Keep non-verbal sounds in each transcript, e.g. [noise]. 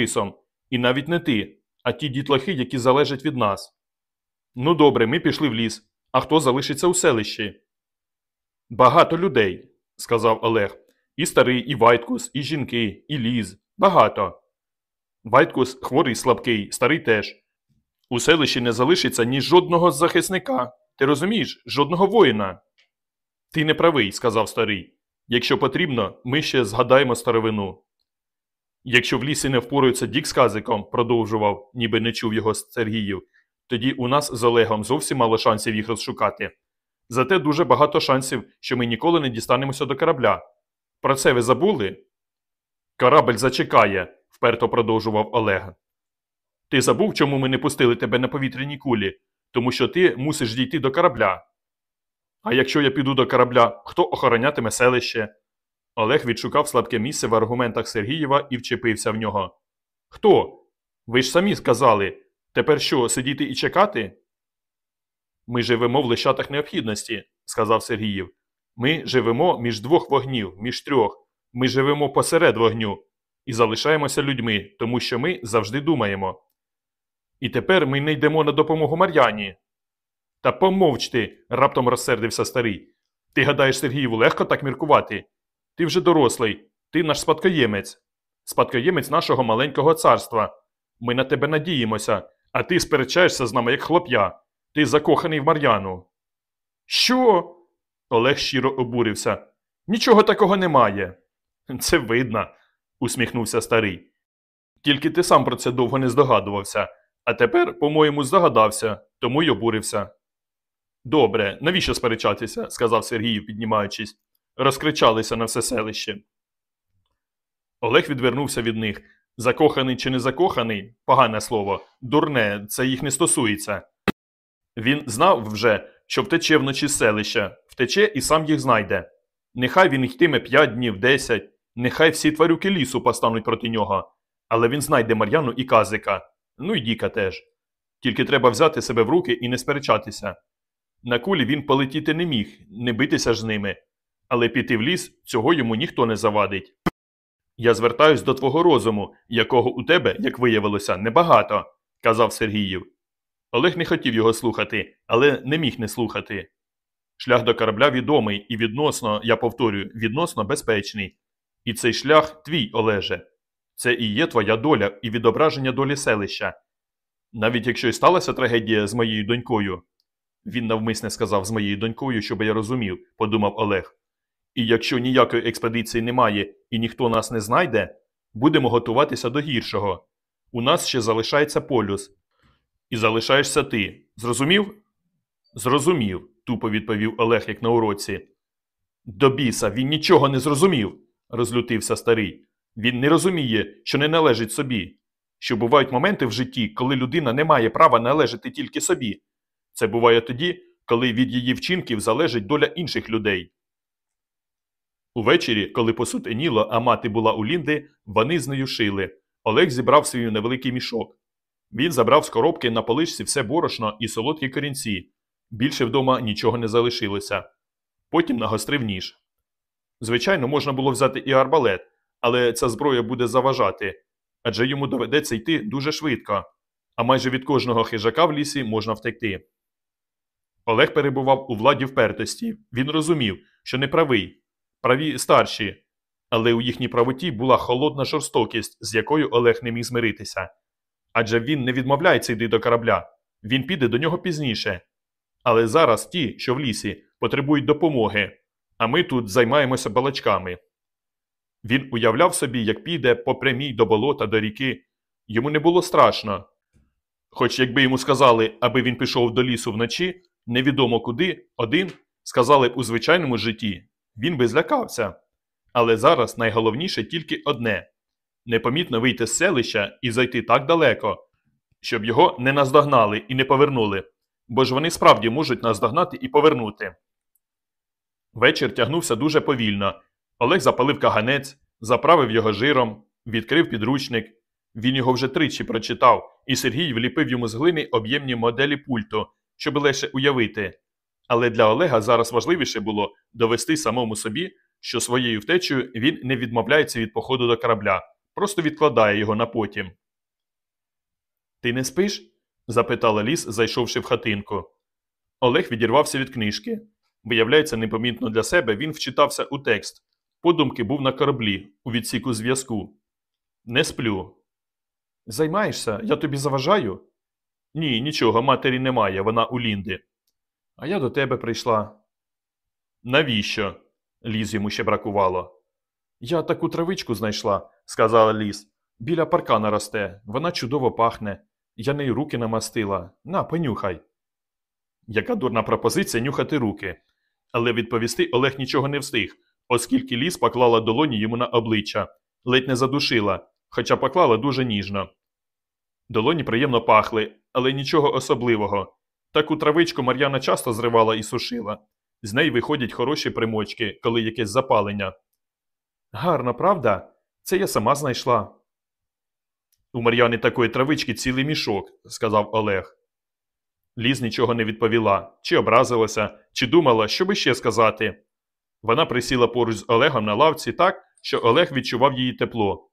Борисом, і навіть не ти, а ті дітлахи, які залежать від нас. Ну добре, ми пішли в ліс. А хто залишиться у селищі? Багато людей, сказав Олег. І старий, і Вайткус, і жінки, і ліз. Багато. Вайткус хворий слабкий, старий теж. У селищі не залишиться ні жодного захисника. Ти розумієш, жодного воїна. Ти не правий, сказав старий. Якщо потрібно, ми ще згадаємо старовину. Якщо в лісі не впорується Дік з казиком, продовжував, ніби не чув його Сергіїв, тоді у нас з Олегом зовсім мало шансів їх розшукати. Зате дуже багато шансів, що ми ніколи не дістанемося до корабля. Про це ви забули? Корабель зачекає, вперто продовжував Олег. Ти забув, чому ми не пустили тебе на повітряній кулі? Тому що ти мусиш дійти до корабля. А якщо я піду до корабля, хто охоронятиме селище? Олег відшукав слабке місце в аргументах Сергієва і вчепився в нього. Хто? Ви ж самі сказали. Тепер що, сидіти і чекати? Ми живемо в лищатах необхідності, сказав Сергіїв. Ми живемо між двох вогнів, між трьох. Ми живемо посеред вогню і залишаємося людьми, тому що ми завжди думаємо. І тепер ми не йдемо на допомогу Мар'яні. Та помовч ти, раптом розсердився старий. Ти гадаєш, Сергієву, легко так міркувати? Ти вже дорослий, ти наш спадкоємець, спадкоємець нашого маленького царства. Ми на тебе надіємося, а ти сперечаєшся з нами, як хлоп'я. Ти закоханий в Мар'яну. Що? Олег щиро обурився. Нічого такого немає. Це видно, усміхнувся старий. Тільки ти сам про це довго не здогадувався, а тепер, по-моєму, здогадався, тому й обурився. Добре, навіщо сперечатися? сказав Сергій, піднімаючись. Розкричалися на все селище. Олег відвернувся від них. Закоханий чи не закоханий погане слово, дурне, це їх не стосується. Він знав вже, що втече вночі з селища, втече і сам їх знайде. Нехай він йтиме п'ять днів, десять, нехай всі тварюки лісу постануть проти нього. Але він знайде Мар'яну і казика, ну і Діка теж. Тільки треба взяти себе в руки і не сперечатися. На кулі він полетіти не міг, не битися ж з ними, але піти в ліс цього йому ніхто не завадить. Я звертаюсь до твого розуму, якого у тебе, як виявилося, небагато, казав Сергіїв. Олег не хотів його слухати, але не міг не слухати. Шлях до корабля відомий і відносно, я повторюю, відносно безпечний. І цей шлях твій, Олеже. Це і є твоя доля і відображення долі селища. Навіть якщо й сталася трагедія з моєю донькою, він навмисне сказав з моєю донькою, щоб я розумів, подумав Олег. І якщо ніякої експедиції немає і ніхто нас не знайде, будемо готуватися до гіршого. У нас ще залишається полюс. І залишаєшся ти. Зрозумів? Зрозумів, тупо відповів Олег, як на уроці. До біса, він нічого не зрозумів, розлютився старий. Він не розуміє, що не належить собі. Що бувають моменти в житті, коли людина не має права належати тільки собі. Це буває тоді, коли від її вчинків залежить доля інших людей. Увечері, коли посутеніло, а мати була у Лінди, вони з нею шили. Олег зібрав свій невеликий мішок. Він забрав з коробки на поличці все борошно і солодкі корінці. Більше вдома нічого не залишилося. Потім нагострив ніж. Звичайно, можна було взяти і арбалет, але ця зброя буде заважати адже йому доведеться йти дуже швидко, а майже від кожного хижака в лісі можна втекти. Олег перебував у владі впертості. Він розумів, що не правий, праві старші, але у їхній правоті була холодна жорстокість, з якою Олег не міг змиритися. Адже він не відмовляється йти до корабля, він піде до нього пізніше. Але зараз ті, що в лісі, потребують допомоги, а ми тут займаємося балачками. Він уявляв собі, як піде по прямій до болота до ріки. Йому не було страшно. Хоч якби йому сказали, аби він пішов до лісу вночі, невідомо куди, один, сказали б у звичайному житті, він би злякався. Але зараз найголовніше тільки одне непомітно вийти з селища і зайти так далеко, щоб його не наздогнали і не повернули, бо ж вони справді можуть наздогнати і повернути. Вечір тягнувся дуже повільно. Олег запалив каганець, заправив його жиром, відкрив підручник. Він його вже тричі прочитав, і Сергій вліпив йому з глини об'ємні моделі пульту, щоб легше уявити. Але для Олега зараз важливіше було довести самому собі, що своєю втечею він не відмовляється від походу до корабля, просто відкладає його на потім. Ти не спиш? запитала ліс, зайшовши в хатинку. Олег відірвався від книжки. Виявляється, непомітно для себе він вчитався у текст. Подумки був на кораблі, у відсіку зв'язку. Не сплю. Займаєшся? Я тобі заважаю? Ні, нічого, матері немає, вона у Лінди. А я до тебе прийшла. Навіщо? Ліз йому ще бракувало. Я таку травичку знайшла, сказала ліс. Біля паркана росте, вона чудово пахне. Я нею руки намастила. На, понюхай. Яка дурна пропозиція нюхати руки. Але відповісти Олег нічого не встиг, оскільки ліс поклала долоні йому на обличчя, ледь не задушила, хоча поклала дуже ніжно. Долоні приємно пахли, але нічого особливого. Таку травичку Мар'яна часто зривала і сушила. З неї виходять хороші примочки, коли якесь запалення. Гарно, правда? Це я сама знайшла. У Мар'яни такої травички цілий мішок, сказав Олег. Ліз нічого не відповіла, чи образилася, чи думала, що би ще сказати. Вона присіла поруч з Олегом на лавці так, що Олег відчував її тепло.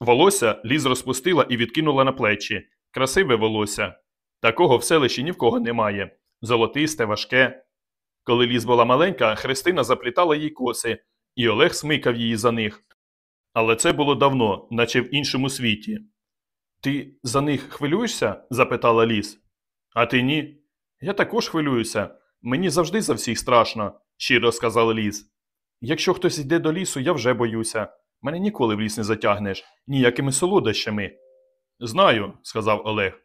Волосся Ліз розпустила і відкинула на плечі. Красиве волосся. Такого в селищі ні в кого немає. Золотисте, важке. Коли Ліз була маленька, Христина заплітала їй коси, і Олег смикав її за них. Але це було давно, наче в іншому світі. Ти за них хвилюєшся? запитала Ліз. А ти ні? Я також хвилююся. Мені завжди за всіх страшно, щиро сказала Ліз. Якщо хтось йде до лісу, я вже боюся. Мене ніколи в ліс не затягнеш, ніякими солодощами. Знаю, сказав Олег.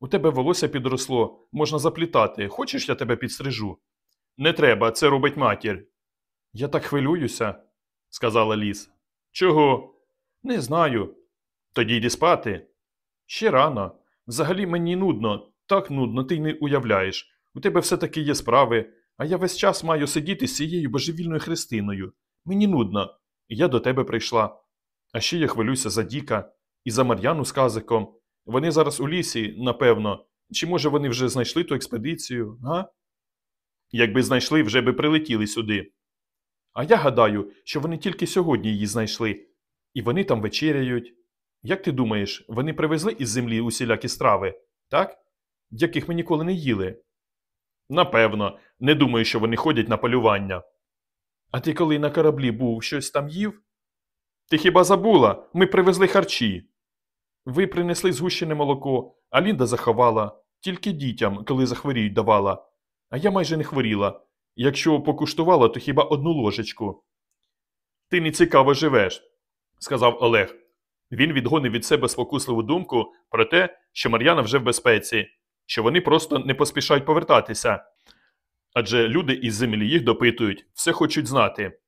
У тебе волосся підросло, можна заплітати. Хочеш, я тебе підстрижу? Не треба, це робить матір. Я так хвилююся, сказала Ліс. Чого? Не знаю. Тоді йди спати. Ще рано. Взагалі мені нудно, так нудно, ти й не уявляєш. У тебе все таки є справи, а я весь час маю сидіти з цією божевільною Христиною. Мені нудно. І я до тебе прийшла. А ще я хвилююся за Діка і за Мар'яну з казиком. Вони зараз у лісі, напевно. Чи може вони вже знайшли ту експедицію, га? Якби знайшли, вже би прилетіли сюди. А я гадаю, що вони тільки сьогодні її знайшли, і вони там вечеряють. Як ти думаєш, вони привезли із землі усілякі страви, так? Яких ми ніколи не їли? Напевно, не думаю, що вони ходять на полювання. А ти коли на кораблі був, щось там їв? Ти хіба забула? Ми привезли харчі. Ви принесли згущене молоко, а Лінда заховала, тільки дітям, коли захворіють, давала. А я майже не хворіла. Якщо покуштувала, то хіба одну ложечку. Ти не цікаво живеш, сказав Олег. Він відгонив від себе спокусливу думку про те, що Мар'яна вже в безпеці, що вони просто не поспішають повертатися. Адже люди із землі їх допитують, все хочуть знати.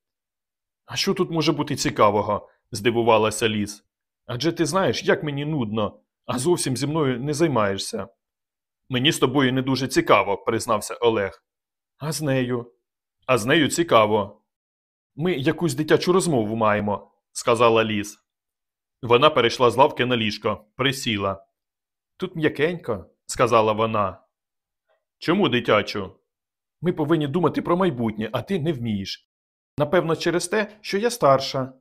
А що тут може бути цікавого? здивувалася Ліс. Адже ти знаєш, як мені нудно, а зовсім зі мною не займаєшся. Мені з тобою не дуже цікаво, признався Олег. А з нею? А з нею цікаво. Ми якусь дитячу розмову маємо, сказала Ліс. Вона перейшла з лавки на ліжко, присіла. Тут м'якенько, сказала вона. Чому дитячу? Ми повинні думати про майбутнє, а ти не вмієш. Напевно, через те, що я старша.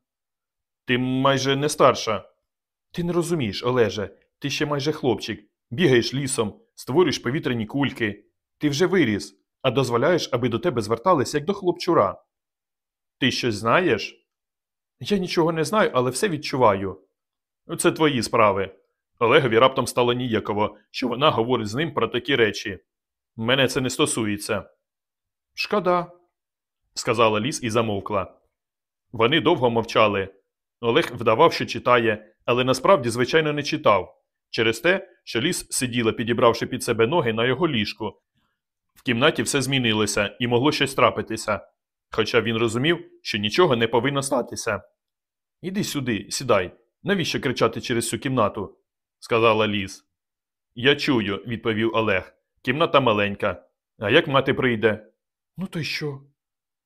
Ти майже не старша. Ти не розумієш, Олеже, ти ще майже хлопчик, бігаєш лісом, створюєш повітряні кульки. Ти вже виріс, а дозволяєш, аби до тебе звертались, як до хлопчура. Ти щось знаєш? Я нічого не знаю, але все відчуваю. Це твої справи. Олегові раптом стало ніяково, що вона говорить з ним про такі речі. Мене це не стосується. Шкода, сказала ліс і замовкла. Вони довго мовчали. Олег вдавав, що читає, але насправді, звичайно, не читав через те, що ліс сиділа, підібравши під себе ноги на його ліжку. В кімнаті все змінилося і могло щось трапитися, хоча він розумів, що нічого не повинно статися. Іди сюди, сідай. Навіщо кричати через всю кімнату? сказала ліс. Я чую, відповів Олег. Кімната маленька. А як мати прийде? Ну, то й що?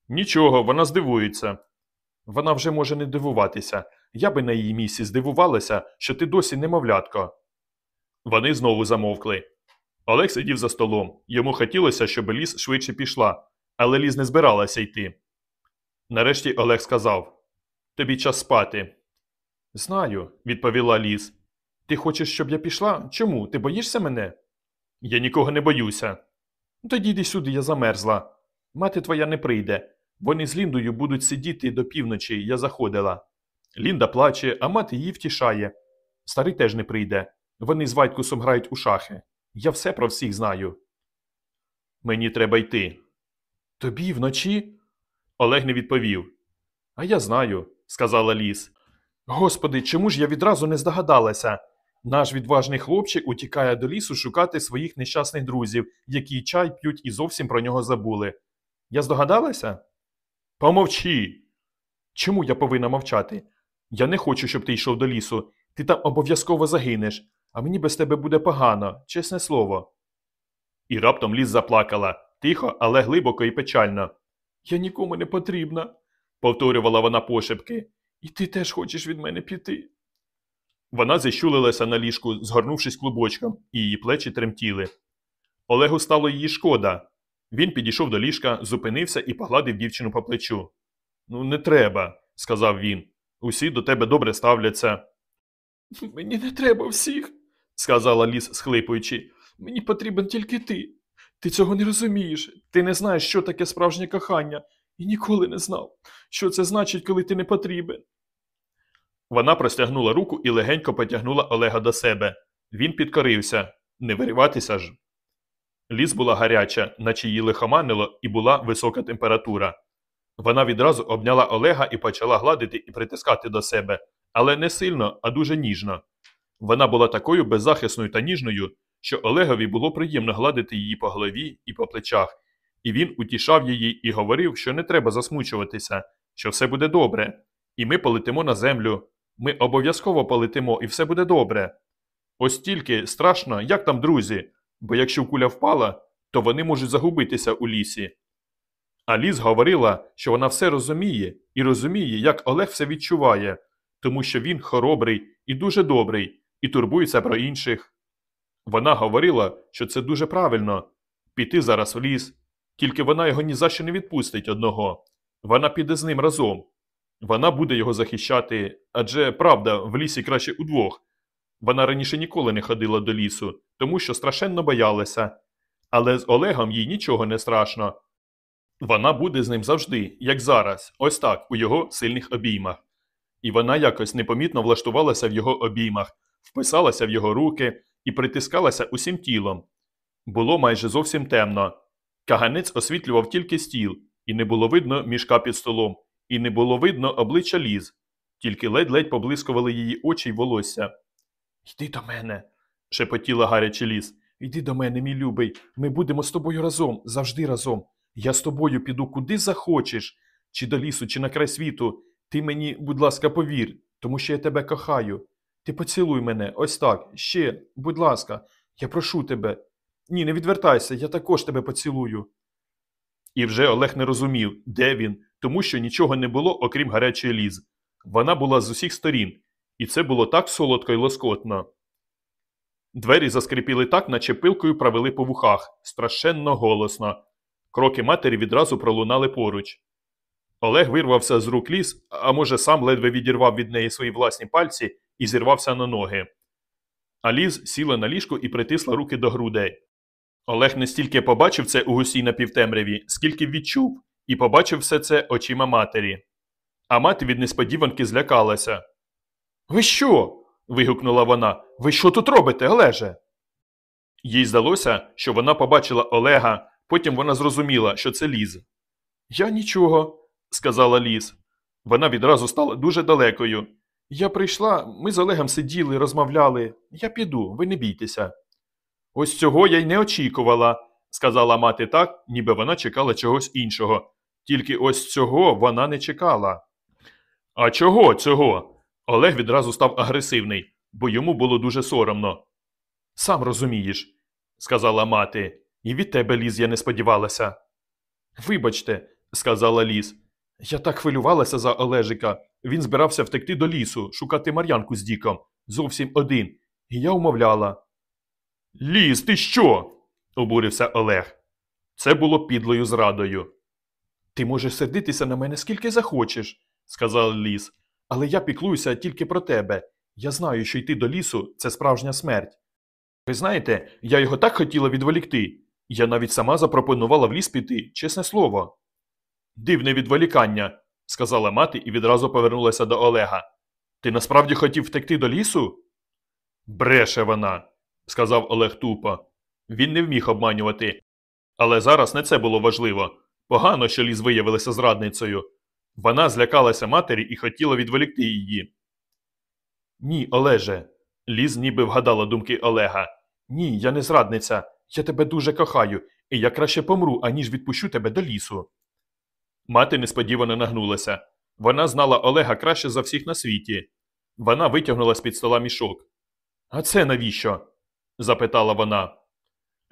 Нічого, вона здивується. Вона вже може не дивуватися. Я би на її місці здивувалася, що ти досі немовлятко. Вони знову замовкли. Олег сидів за столом. Йому хотілося, щоб ліс швидше пішла, але ліс не збиралася йти. Нарешті Олег сказав Тобі час спати. Знаю, відповіла Ліс. Ти хочеш, щоб я пішла? Чому? Ти боїшся мене? Я нікого не боюся. «Ну, Тоді йди сюди, я замерзла. Мати твоя не прийде. Вони з Ліндою будуть сидіти до півночі, я заходила. Лінда плаче, а мати її втішає. Старий теж не прийде. Вони з Вайткусом грають у шахи. Я все про всіх знаю. Мені треба йти. Тобі вночі? Олег не відповів. А я знаю, сказала Ліс. Господи, чому ж я відразу не здогадалася? Наш відважний хлопчик утікає до лісу шукати своїх нещасних друзів, які чай п'ють і зовсім про нього забули. Я здогадалася? Помовчи. Чому я повинна мовчати? Я не хочу, щоб ти йшов до лісу. Ти там обов'язково загинеш, а мені без тебе буде погано, чесне слово. І раптом ліс заплакала, тихо, але глибоко і печально. Я нікому не потрібна, повторювала вона пошепки. І ти теж хочеш від мене піти. Вона зіщулилася на ліжку, згорнувшись клубочком, і її плечі тремтіли. Олегу стало її шкода. Він підійшов до ліжка, зупинився і погладив дівчину по плечу. Ну, не треба, сказав він. Усі до тебе добре ставляться. [laughs] Мені не треба всіх, сказала ліс, схлипуючи. Мені потрібен тільки ти. Ти цього не розумієш. Ти не знаєш, що таке справжнє кохання, і ніколи не знав, що це значить, коли ти не потрібен. Вона простягнула руку і легенько потягнула Олега до себе. Він підкорився. Не вириватися ж. Ліс була гаряча, наче її лихоманило, і була висока температура. Вона відразу обняла Олега і почала гладити і притискати до себе, але не сильно, а дуже ніжно. Вона була такою беззахисною та ніжною, що Олегові було приємно гладити її по голові і по плечах, і він утішав її і говорив, що не треба засмучуватися, що все буде добре, і ми полетимо на землю. Ми обов'язково полетимо, і все буде добре. Ось тільки страшно, як там друзі, бо якщо куля впала, то вони можуть загубитися у лісі. А ліс говорила, що вона все розуміє і розуміє, як Олег все відчуває, тому що він хоробрий і дуже добрий, і турбується про інших. Вона говорила, що це дуже правильно піти зараз в ліс, тільки вона його ні за що не відпустить одного. Вона піде з ним разом. Вона буде його захищати, адже правда, в лісі краще удвох. Вона раніше ніколи не ходила до лісу, тому що страшенно боялася. Але з Олегом їй нічого не страшно. Вона буде з ним завжди, як зараз, ось так, у його сильних обіймах. І вона якось непомітно влаштувалася в його обіймах, вписалася в його руки і притискалася усім тілом. Було майже зовсім темно. Каганець освітлював тільки стіл, і не було видно мішка під столом, і не було видно обличчя ліз, тільки ледь-ледь поблискували її очі й волосся. Йди до мене, шепотіла гаряче ліс. Йди до мене, мій любий. Ми будемо з тобою разом, завжди разом. Я з тобою піду куди захочеш, чи до лісу, чи на край світу. Ти мені, будь ласка, повір, тому що я тебе кохаю. Ти поцілуй мене, ось так, ще, будь ласка, я прошу тебе. Ні, не відвертайся, я також тебе поцілую. І вже Олег не розумів, де він, тому що нічого не було, окрім гарячої ліз. Вона була з усіх сторін, і це було так солодко й лоскотно. Двері заскрипіли так, наче пилкою провели по вухах, страшенно голосно. Кроки матері відразу пролунали поруч. Олег вирвався з рук ліс, а може, сам ледве відірвав від неї свої власні пальці і зірвався на ноги. А ліз сіла на ліжку і притисла руки до грудей. Олег не стільки побачив це у гусій напівтемряві, скільки відчув, і побачив все це очима матері. А мати від несподіванки злякалася. Ви що? вигукнула вона. Ви що тут робите, Олеже? Їй здалося, що вона побачила Олега, потім вона зрозуміла, що це ліз. Я нічого, сказала ліз. Вона відразу стала дуже далекою. Я прийшла, ми з Олегом сиділи, розмовляли. Я піду, ви не бійтеся. Ось цього я й не очікувала, сказала мати так, ніби вона чекала чогось іншого. Тільки ось цього вона не чекала. А чого цього? Олег відразу став агресивний, бо йому було дуже соромно. Сам розумієш, сказала мати, і від тебе, ліз, я не сподівалася. Вибачте, сказала ліз. Я так хвилювалася за Олежика. Він збирався втекти до лісу, шукати Мар'янку з Діком, зовсім один, і я умовляла. Ліз, ти що? обурився Олег. Це було підлою зрадою. Ти можеш сердитися на мене скільки захочеш, сказав ліс. Але я піклуюся тільки про тебе. Я знаю, що йти до лісу це справжня смерть. Ви знаєте, я його так хотіла відволікти. Я навіть сама запропонувала в ліс піти, чесне слово. Дивне відволікання, сказала мати і відразу повернулася до Олега. Ти насправді хотів втекти до лісу? Бреше вона, сказав Олег тупо. Він не вміг обманювати. Але зараз не це було важливо. Погано, що ліс виявилася зрадницею. Вона злякалася матері і хотіла відволікти її. Ні, Олеже. Ліз ніби вгадала думки Олега. Ні, я не зрадниця. Я тебе дуже кохаю, і я краще помру, аніж відпущу тебе до лісу. Мати несподівано нагнулася. Вона знала Олега краще за всіх на світі. Вона витягнула з під стола мішок. А це навіщо? запитала вона.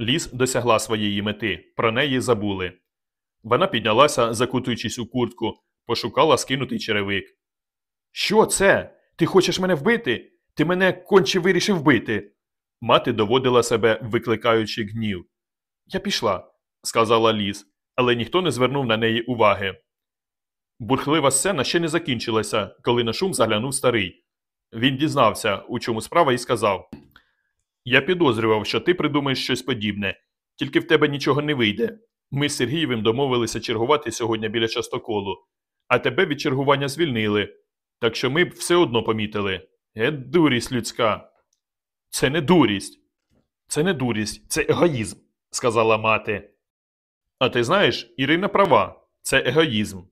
Ліс досягла своєї мети, про неї забули. Вона піднялася, закутуючись у куртку, пошукала скинутий черевик. Що це? Ти хочеш мене вбити? Ти мене конче вирішив вбити. Мати доводила себе, викликаючи гнів. Я пішла, сказала Ліс, але ніхто не звернув на неї уваги. Бурхлива сцена ще не закінчилася, коли на шум заглянув старий. Він дізнався, у чому справа, і сказав: Я підозрював, що ти придумаєш щось подібне, тільки в тебе нічого не вийде. Ми з Сергієвим домовилися чергувати сьогодні біля частоколу, а тебе від чергування звільнили. Так що ми б все одно помітили. Е, дурість людська. Це не дурість. Це не дурість, це егоїзм, сказала мати. А ти знаєш, Ірина права, це егоїзм.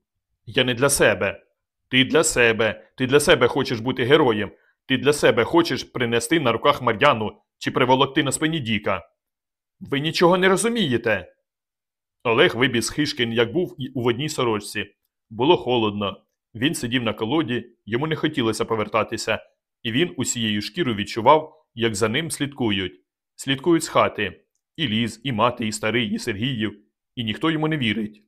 Я не для себе. Ти для себе. Ти для себе хочеш бути героєм. Ти для себе хочеш принести на руках Мар'яну чи приволокти на спині Діка. Ви нічого не розумієте. Олег вибіг з хишкин, як був у водній сорочці. Було холодно. Він сидів на колоді, йому не хотілося повертатися, і він усією шкірою відчував, як за ним слідкують. Слідкують з хати. І ліз, і мати, і старий, і Сергіїв, і ніхто йому не вірить.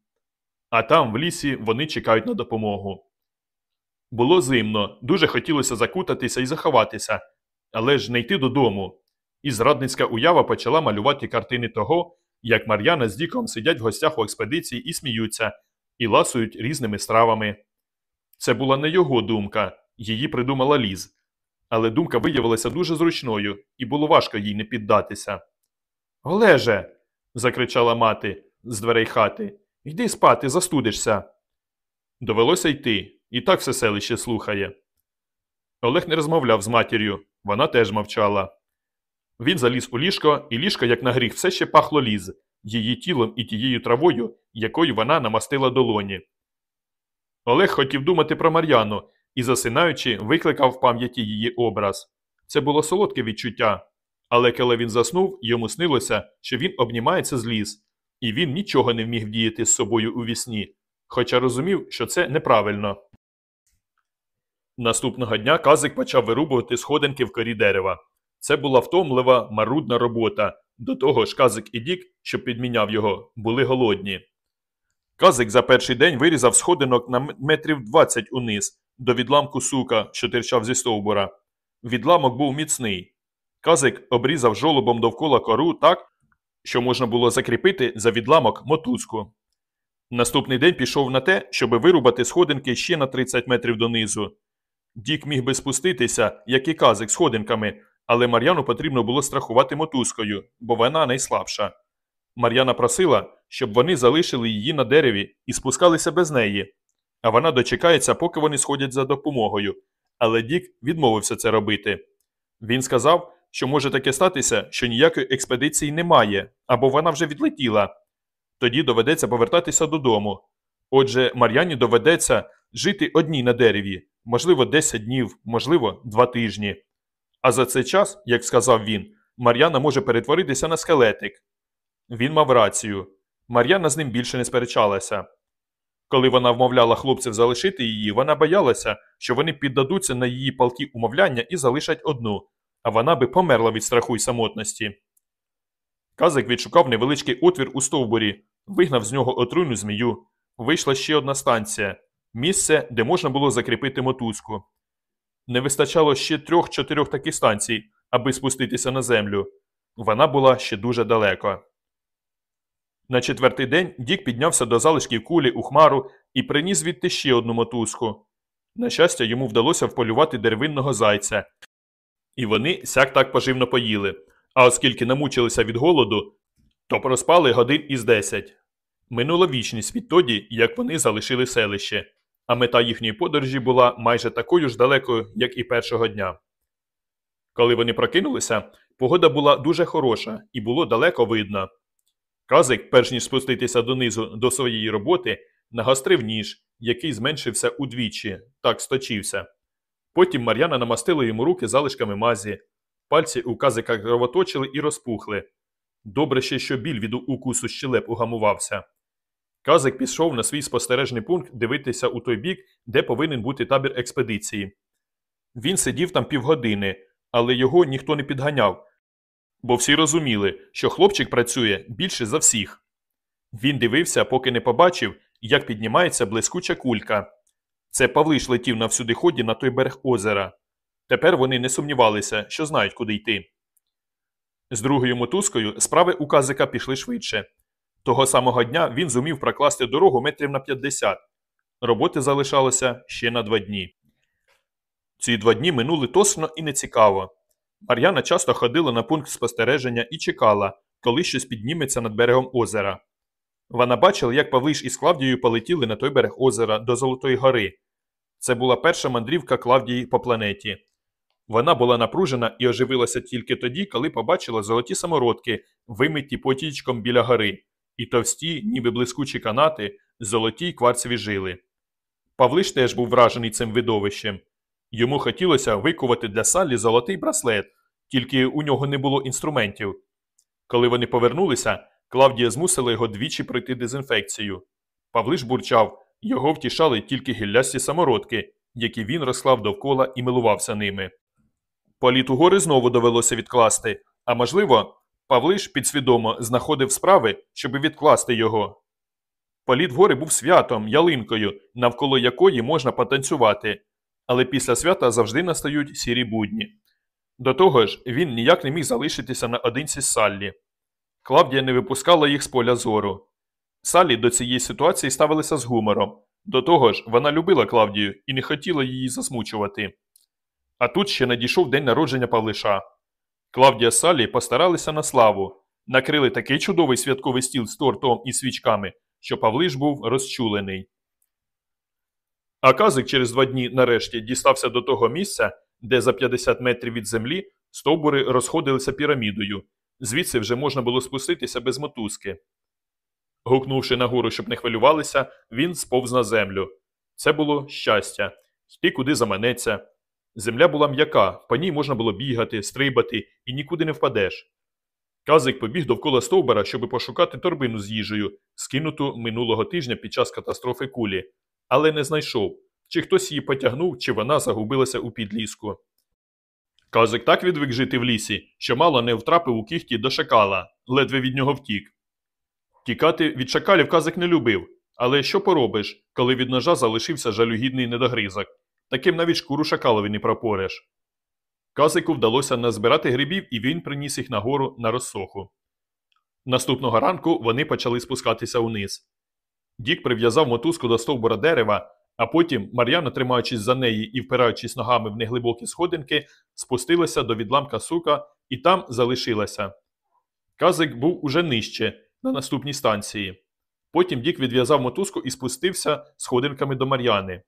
А там, в лісі, вони чекають на допомогу. Було зимно, дуже хотілося закутатися і заховатися, але ж не йти додому. І зрадницька уява почала малювати картини того, як Мар'яна з Діком сидять в гостях у експедиції і сміються, і ласують різними стравами. Це була не його думка, її придумала ліз. Але думка виявилася дуже зручною, і було важко їй не піддатися. Олеже. закричала мати з дверей хати. Йди спати, застудишся. Довелося йти, і так все селище слухає. Олег не розмовляв з матір'ю, вона теж мовчала. Він заліз у ліжко, і ліжко, як на гріх, все ще пахло ліз, її тілом і тією травою, якою вона намастила долоні. Олег хотів думати про Мар'яну і, засинаючи, викликав в пам'яті її образ. Це було солодке відчуття. Але коли він заснув, йому снилося, що він обнімається з ліс, і він нічого не вміг діяти з собою у вісні, хоча розумів, що це неправильно. Наступного дня казик почав вирубувати сходинки в корі дерева. Це була втомлива, марудна робота. До того ж, казик і Дік, що підміняв його, були голодні. Казик за перший день вирізав сходинок на метрів 20 униз, до відламку сука, що тирчав зі стовбура. Відламок був міцний. Казик обрізав жолобом довкола кору так, що можна було закріпити за відламок мотузку. Наступний день пішов на те, щоб вирубати сходинки ще на 30 метрів донизу. Дік міг би спуститися, як і казик, сходинками, але Мар'яну потрібно було страхувати мотузкою, бо вона найслабша. Мар'яна просила, щоб вони залишили її на дереві і спускалися без неї, а вона дочекається, поки вони сходять за допомогою. Але Дік відмовився це робити. Він сказав, що може таке статися, що ніякої експедиції немає, або вона вже відлетіла. Тоді доведеться повертатися додому. Отже, Мар'яні доведеться жити одній на дереві, можливо, 10 днів, можливо, 2 тижні. А за цей час, як сказав він, Мар'яна може перетворитися на скелетик. Він мав рацію. Мар'яна з ним більше не сперечалася. Коли вона вмовляла хлопців залишити її, вона боялася, що вони піддадуться на її палки умовляння і залишать одну, а вона би померла від страху й самотності. Казик відшукав невеличкий отвір у стовбурі, вигнав з нього отруйну змію. Вийшла ще одна станція місце, де можна було закріпити мотузку. Не вистачало ще трьох-чотирьох таких станцій, аби спуститися на землю. Вона була ще дуже далеко. На четвертий день Дік піднявся до залишків кулі у хмару і приніс звідти ще одну мотузку. На щастя, йому вдалося вполювати деревинного зайця, і вони сяк так поживно поїли. А оскільки намучилися від голоду, то проспали годин із десять. Минула вічність відтоді, як вони залишили селище, а мета їхньої подорожі була майже такою ж далекою, як і першого дня. Коли вони прокинулися, погода була дуже хороша і було далеко видно. Казик, перш ніж спуститися донизу до своєї роботи, нагострив ніж, який зменшився удвічі, так сточився. Потім Мар'яна намастила йому руки залишками мазі. Пальці у казика кровоточили і розпухли. Добре ще, що біль від укусу щелеп угамувався. Казик пішов на свій спостережний пункт дивитися у той бік, де повинен бути табір експедиції. Він сидів там півгодини, але його ніхто не підганяв, бо всі розуміли, що хлопчик працює більше за всіх. Він дивився, поки не побачив, як піднімається блискуча кулька. Це Павлиш летів на всюдиході на той берег озера. Тепер вони не сумнівалися, що знають, куди йти. З другою мотузкою справи у казика пішли швидше. Того самого дня він зумів прокласти дорогу метрів на 50. Роботи залишалося ще на два дні. Ці два дні минули тосно і нецікаво. Мар'яна часто ходила на пункт спостереження і чекала, коли щось підніметься над берегом озера. Вона бачила, як Павлиш із Клавдією полетіли на той берег озера до Золотої гори. Це була перша мандрівка Клавдії по планеті. Вона була напружена і оживилася тільки тоді, коли побачила золоті самородки, вимиті потічком біля гори, і товсті, ніби блискучі канати, золоті й кварцеві жили. Павлиш теж був вражений цим видовищем. Йому хотілося викувати для Саллі золотий браслет, тільки у нього не було інструментів. Коли вони повернулися, Клавдія змусила його двічі пройти дезінфекцію. Павлиш бурчав, його втішали тільки гіллясті самородки, які він розклав довкола і милувався ними. Політ у гори знову довелося відкласти, а можливо, Павлиш підсвідомо знаходив справи, щоби відкласти його. Політ в гори був святом, ялинкою, навколо якої можна потанцювати, але після свята завжди настають сірі будні. До того ж, він ніяк не міг залишитися наодинці з Саллі. Клавдія не випускала їх з поля зору. Саллі до цієї ситуації ставилися з гумором. До того ж, вона любила Клавдію і не хотіла її засмучувати. А тут ще надійшов день народження Павлиша. Клавдія з Саллі постаралися на славу, накрили такий чудовий святковий стіл з тортом і свічками, що Павлиш був розчулений. А казик через два дні нарешті дістався до того місця, де за 50 метрів від землі стовбури розходилися пірамідою. Звідси вже можна було спуститися без мотузки. Гукнувши нагору, щоб не хвилювалися, він сповз на землю. Це було щастя йти куди заманеться. Земля була м'яка, по ній можна було бігати, стрибати і нікуди не впадеш. Казик побіг довкола стовбура, щоб пошукати торбину з їжею, скинуту минулого тижня під час катастрофи кулі, але не знайшов, чи хтось її потягнув, чи вона загубилася у підліску. Казик так відвик жити в лісі, що мало не втрапив у кіхті до шакала, ледве від нього втік. Тікати від шакалів казик не любив, але що поробиш, коли від ножа залишився жалюгідний недогризок. Таким навіть шкуру шакалові не пропореш. Казику вдалося назбирати грибів, і він приніс їх нагору на розсоху. Наступного ранку вони почали спускатися униз. Дік прив'язав мотузку до стовбура дерева, а потім Мар'яна, тримаючись за неї і впираючись ногами в неглибокі сходинки, спустилася до відламка сука і там залишилася. Казик був уже нижче, на наступній станції. Потім Дік відв'язав мотузку і спустився сходинками до Мар'яни.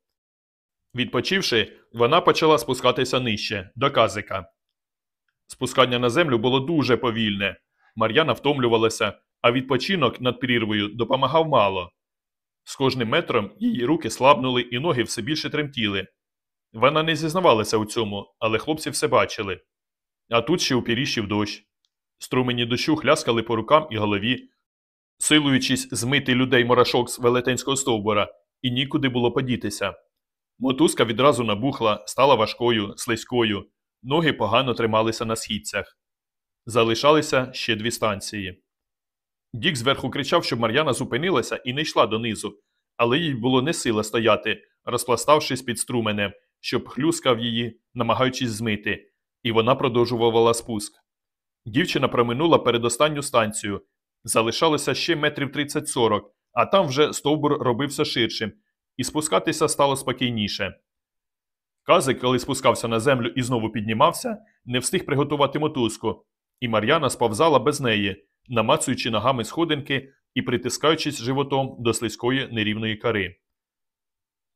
Відпочивши, вона почала спускатися нижче, до казика. Спускання на землю було дуже повільне. Мар'яна втомлювалася, а відпочинок над прірвою допомагав мало. З кожним метром її руки слабнули і ноги все більше тремтіли. Вона не зізнавалася у цьому, але хлопці все бачили. А тут ще упіріщив дощ. Струмені дощу хляскали по рукам і голові, силуючись змити людей мурашок з велетенського стовбура, і нікуди було подітися. Мотузка відразу набухла, стала важкою, слизькою, ноги погано трималися на східцях. Залишалися ще дві станції. Дік зверху кричав, щоб Мар'яна зупинилася і не йшла донизу, але їй було не сила стояти, розпластавшись під струменем, щоб хлюскав її, намагаючись змити, і вона продовжувала спуск. Дівчина проминула передостанню станцію. Залишалося ще метрів 30-40, а там вже стовбур робився ширшим, і спускатися стало спокійніше. Казик, коли спускався на землю і знову піднімався, не встиг приготувати мотузку, і Мар'яна сповзала без неї, намацуючи ногами сходинки і притискаючись животом до слизької нерівної кари.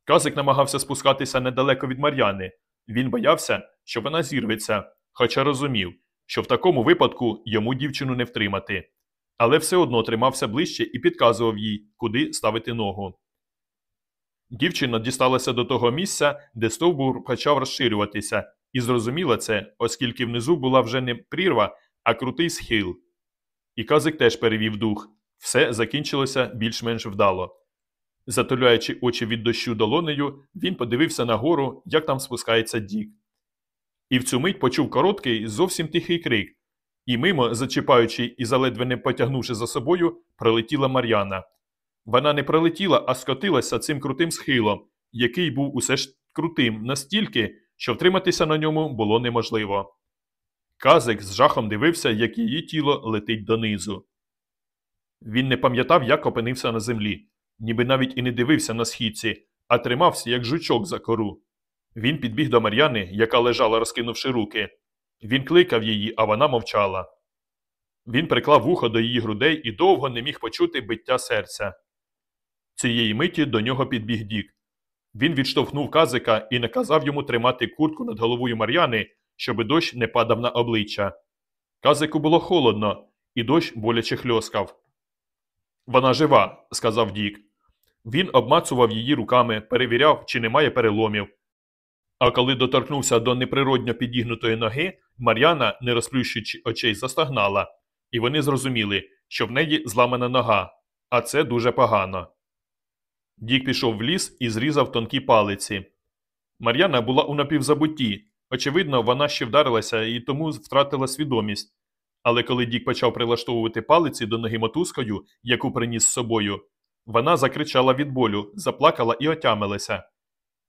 Казик намагався спускатися недалеко від Мар'яни. Він боявся, що вона зірветься, хоча розумів, що в такому випадку йому дівчину не втримати. Але все одно тримався ближче і підказував їй, куди ставити ногу. Дівчина дісталася до того місця, де стовбур почав розширюватися, і зрозуміла це, оскільки внизу була вже не прірва, а крутий схил. І казик теж перевів дух. Все закінчилося більш-менш вдало. Затуляючи очі від дощу долонею, він подивився нагору, як там спускається Дік. І в цю мить почув короткий, зовсім тихий крик, і мимо, зачіпаючи і заледве не потягнувши за собою, пролетіла Мар'яна. Вона не пролетіла, а скотилася цим крутим схилом, який був усе ж крутим настільки, що втриматися на ньому було неможливо. Казик з жахом дивився, як її тіло летить донизу. Він не пам'ятав, як опинився на землі, ніби навіть і не дивився на східці, а тримався, як жучок за кору. Він підбіг до Мар'яни, яка лежала, розкинувши руки. Він кликав її, а вона мовчала. Він приклав вухо до її грудей і довго не міг почути биття серця. Цієї миті до нього підбіг Дік. Він відштовхнув казика і наказав йому тримати куртку над головою Мар'яни, щоби дощ не падав на обличчя. Казику було холодно, і дощ боляче хльоскав. Вона жива, сказав Дік. Він обмацував її руками, перевіряв, чи немає переломів. А коли доторкнувся до неприродньо підігнутої ноги, Мар'яна, не розплющуючи очей, застогнала, і вони зрозуміли, що в неї зламана нога, а це дуже погано. Дік пішов в ліс і зрізав тонкі палиці. Мар'яна була у напівзабутті. Очевидно, вона ще вдарилася і тому втратила свідомість. Але коли Дік почав прилаштовувати палиці до ноги мотузкою, яку приніс з собою, вона закричала від болю, заплакала і отямилася.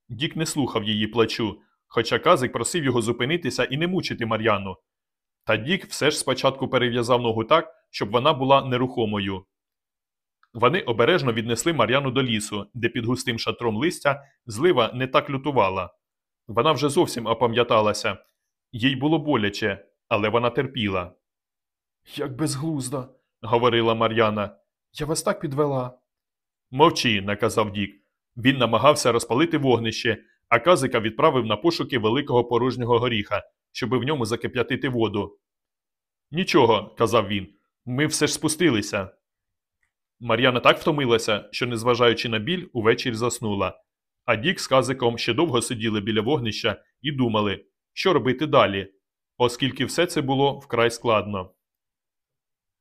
Дік не слухав її плачу, хоча казик просив його зупинитися і не мучити Мар'яну. Та Дік все ж спочатку перев'язав ногу так, щоб вона була нерухомою. Вони обережно віднесли Мар'яну до лісу, де під густим шатром листя злива не так лютувала. Вона вже зовсім опам'яталася. Їй було боляче, але вона терпіла. Як безглуздо, говорила Мар'яна. Я вас так підвела. Мовчи, наказав Дік. Він намагався розпалити вогнище, а казика відправив на пошуки великого порожнього горіха, щоби в ньому закип'ятити воду. Нічого, казав він, ми все ж спустилися. Мар'яна так втомилася, що, незважаючи на біль, увечері заснула. А Дік з казиком ще довго сиділи біля вогнища і думали, що робити далі, оскільки все це було вкрай складно.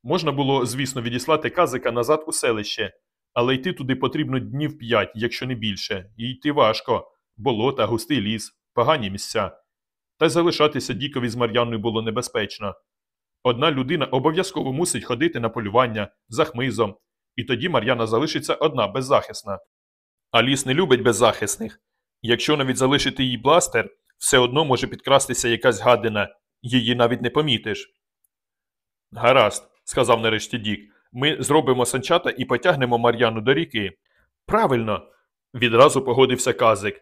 Можна було, звісно, відіслати казика назад у селище, але йти туди потрібно днів п'ять, якщо не більше, і йти важко болота, густий ліс, погані місця. Та й залишатися Дікові з Мар'яною було небезпечно. Одна людина обов'язково мусить ходити на полювання за хмизом, і тоді Мар'яна залишиться одна беззахисна. А ліс не любить беззахисних. Якщо навіть залишити їй бластер, все одно може підкрастися якась гадина, її навіть не помітиш. Гаразд, сказав нарешті Дік, ми зробимо санчата і потягнемо Мар'яну до ріки. Правильно, відразу погодився казик.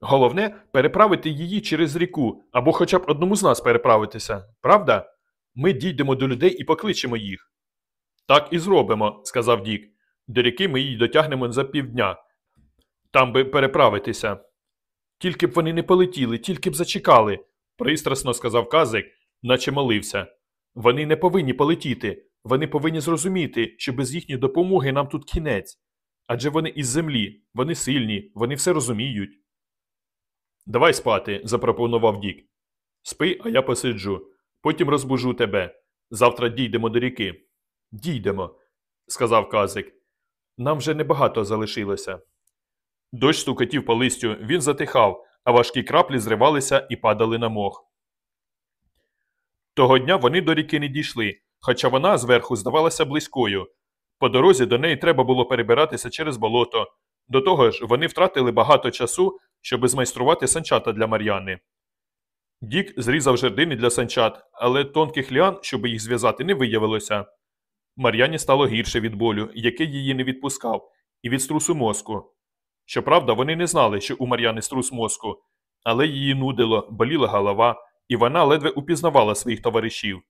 Головне переправити її через ріку або хоча б одному з нас переправитися, правда? Ми дійдемо до людей і покличемо їх. Так і зробимо, сказав Дік. До ріки ми її дотягнемо за півдня. Там би переправитися. Тільки б вони не полетіли, тільки б зачекали, пристрасно сказав казик, наче молився. Вони не повинні полетіти, вони повинні зрозуміти, що без їхньої допомоги нам тут кінець. Адже вони із землі, вони сильні, вони все розуміють. Давай спати, запропонував Дік. Спи, а я посиджу. Потім розбужу тебе. Завтра дійдемо до ріки. Дійдемо, сказав казик. Нам вже небагато залишилося. Дощ стукотів по листю, він затихав, а важкі краплі зривалися і падали на мох. Того дня вони до ріки не дійшли, хоча вона зверху здавалася близькою. По дорозі до неї треба було перебиратися через болото. До того ж, вони втратили багато часу, щоб змайструвати санчата для Мар'яни. Дік зрізав жердини для санчат, але тонких ліан, щоб їх зв'язати, не виявилося. Мар'яні стало гірше від болю, який її не відпускав, і від струсу мозку. Щоправда, вони не знали, що у Мар'яни струс мозку, але її нудило, боліла голова, і вона ледве упізнавала своїх товаришів.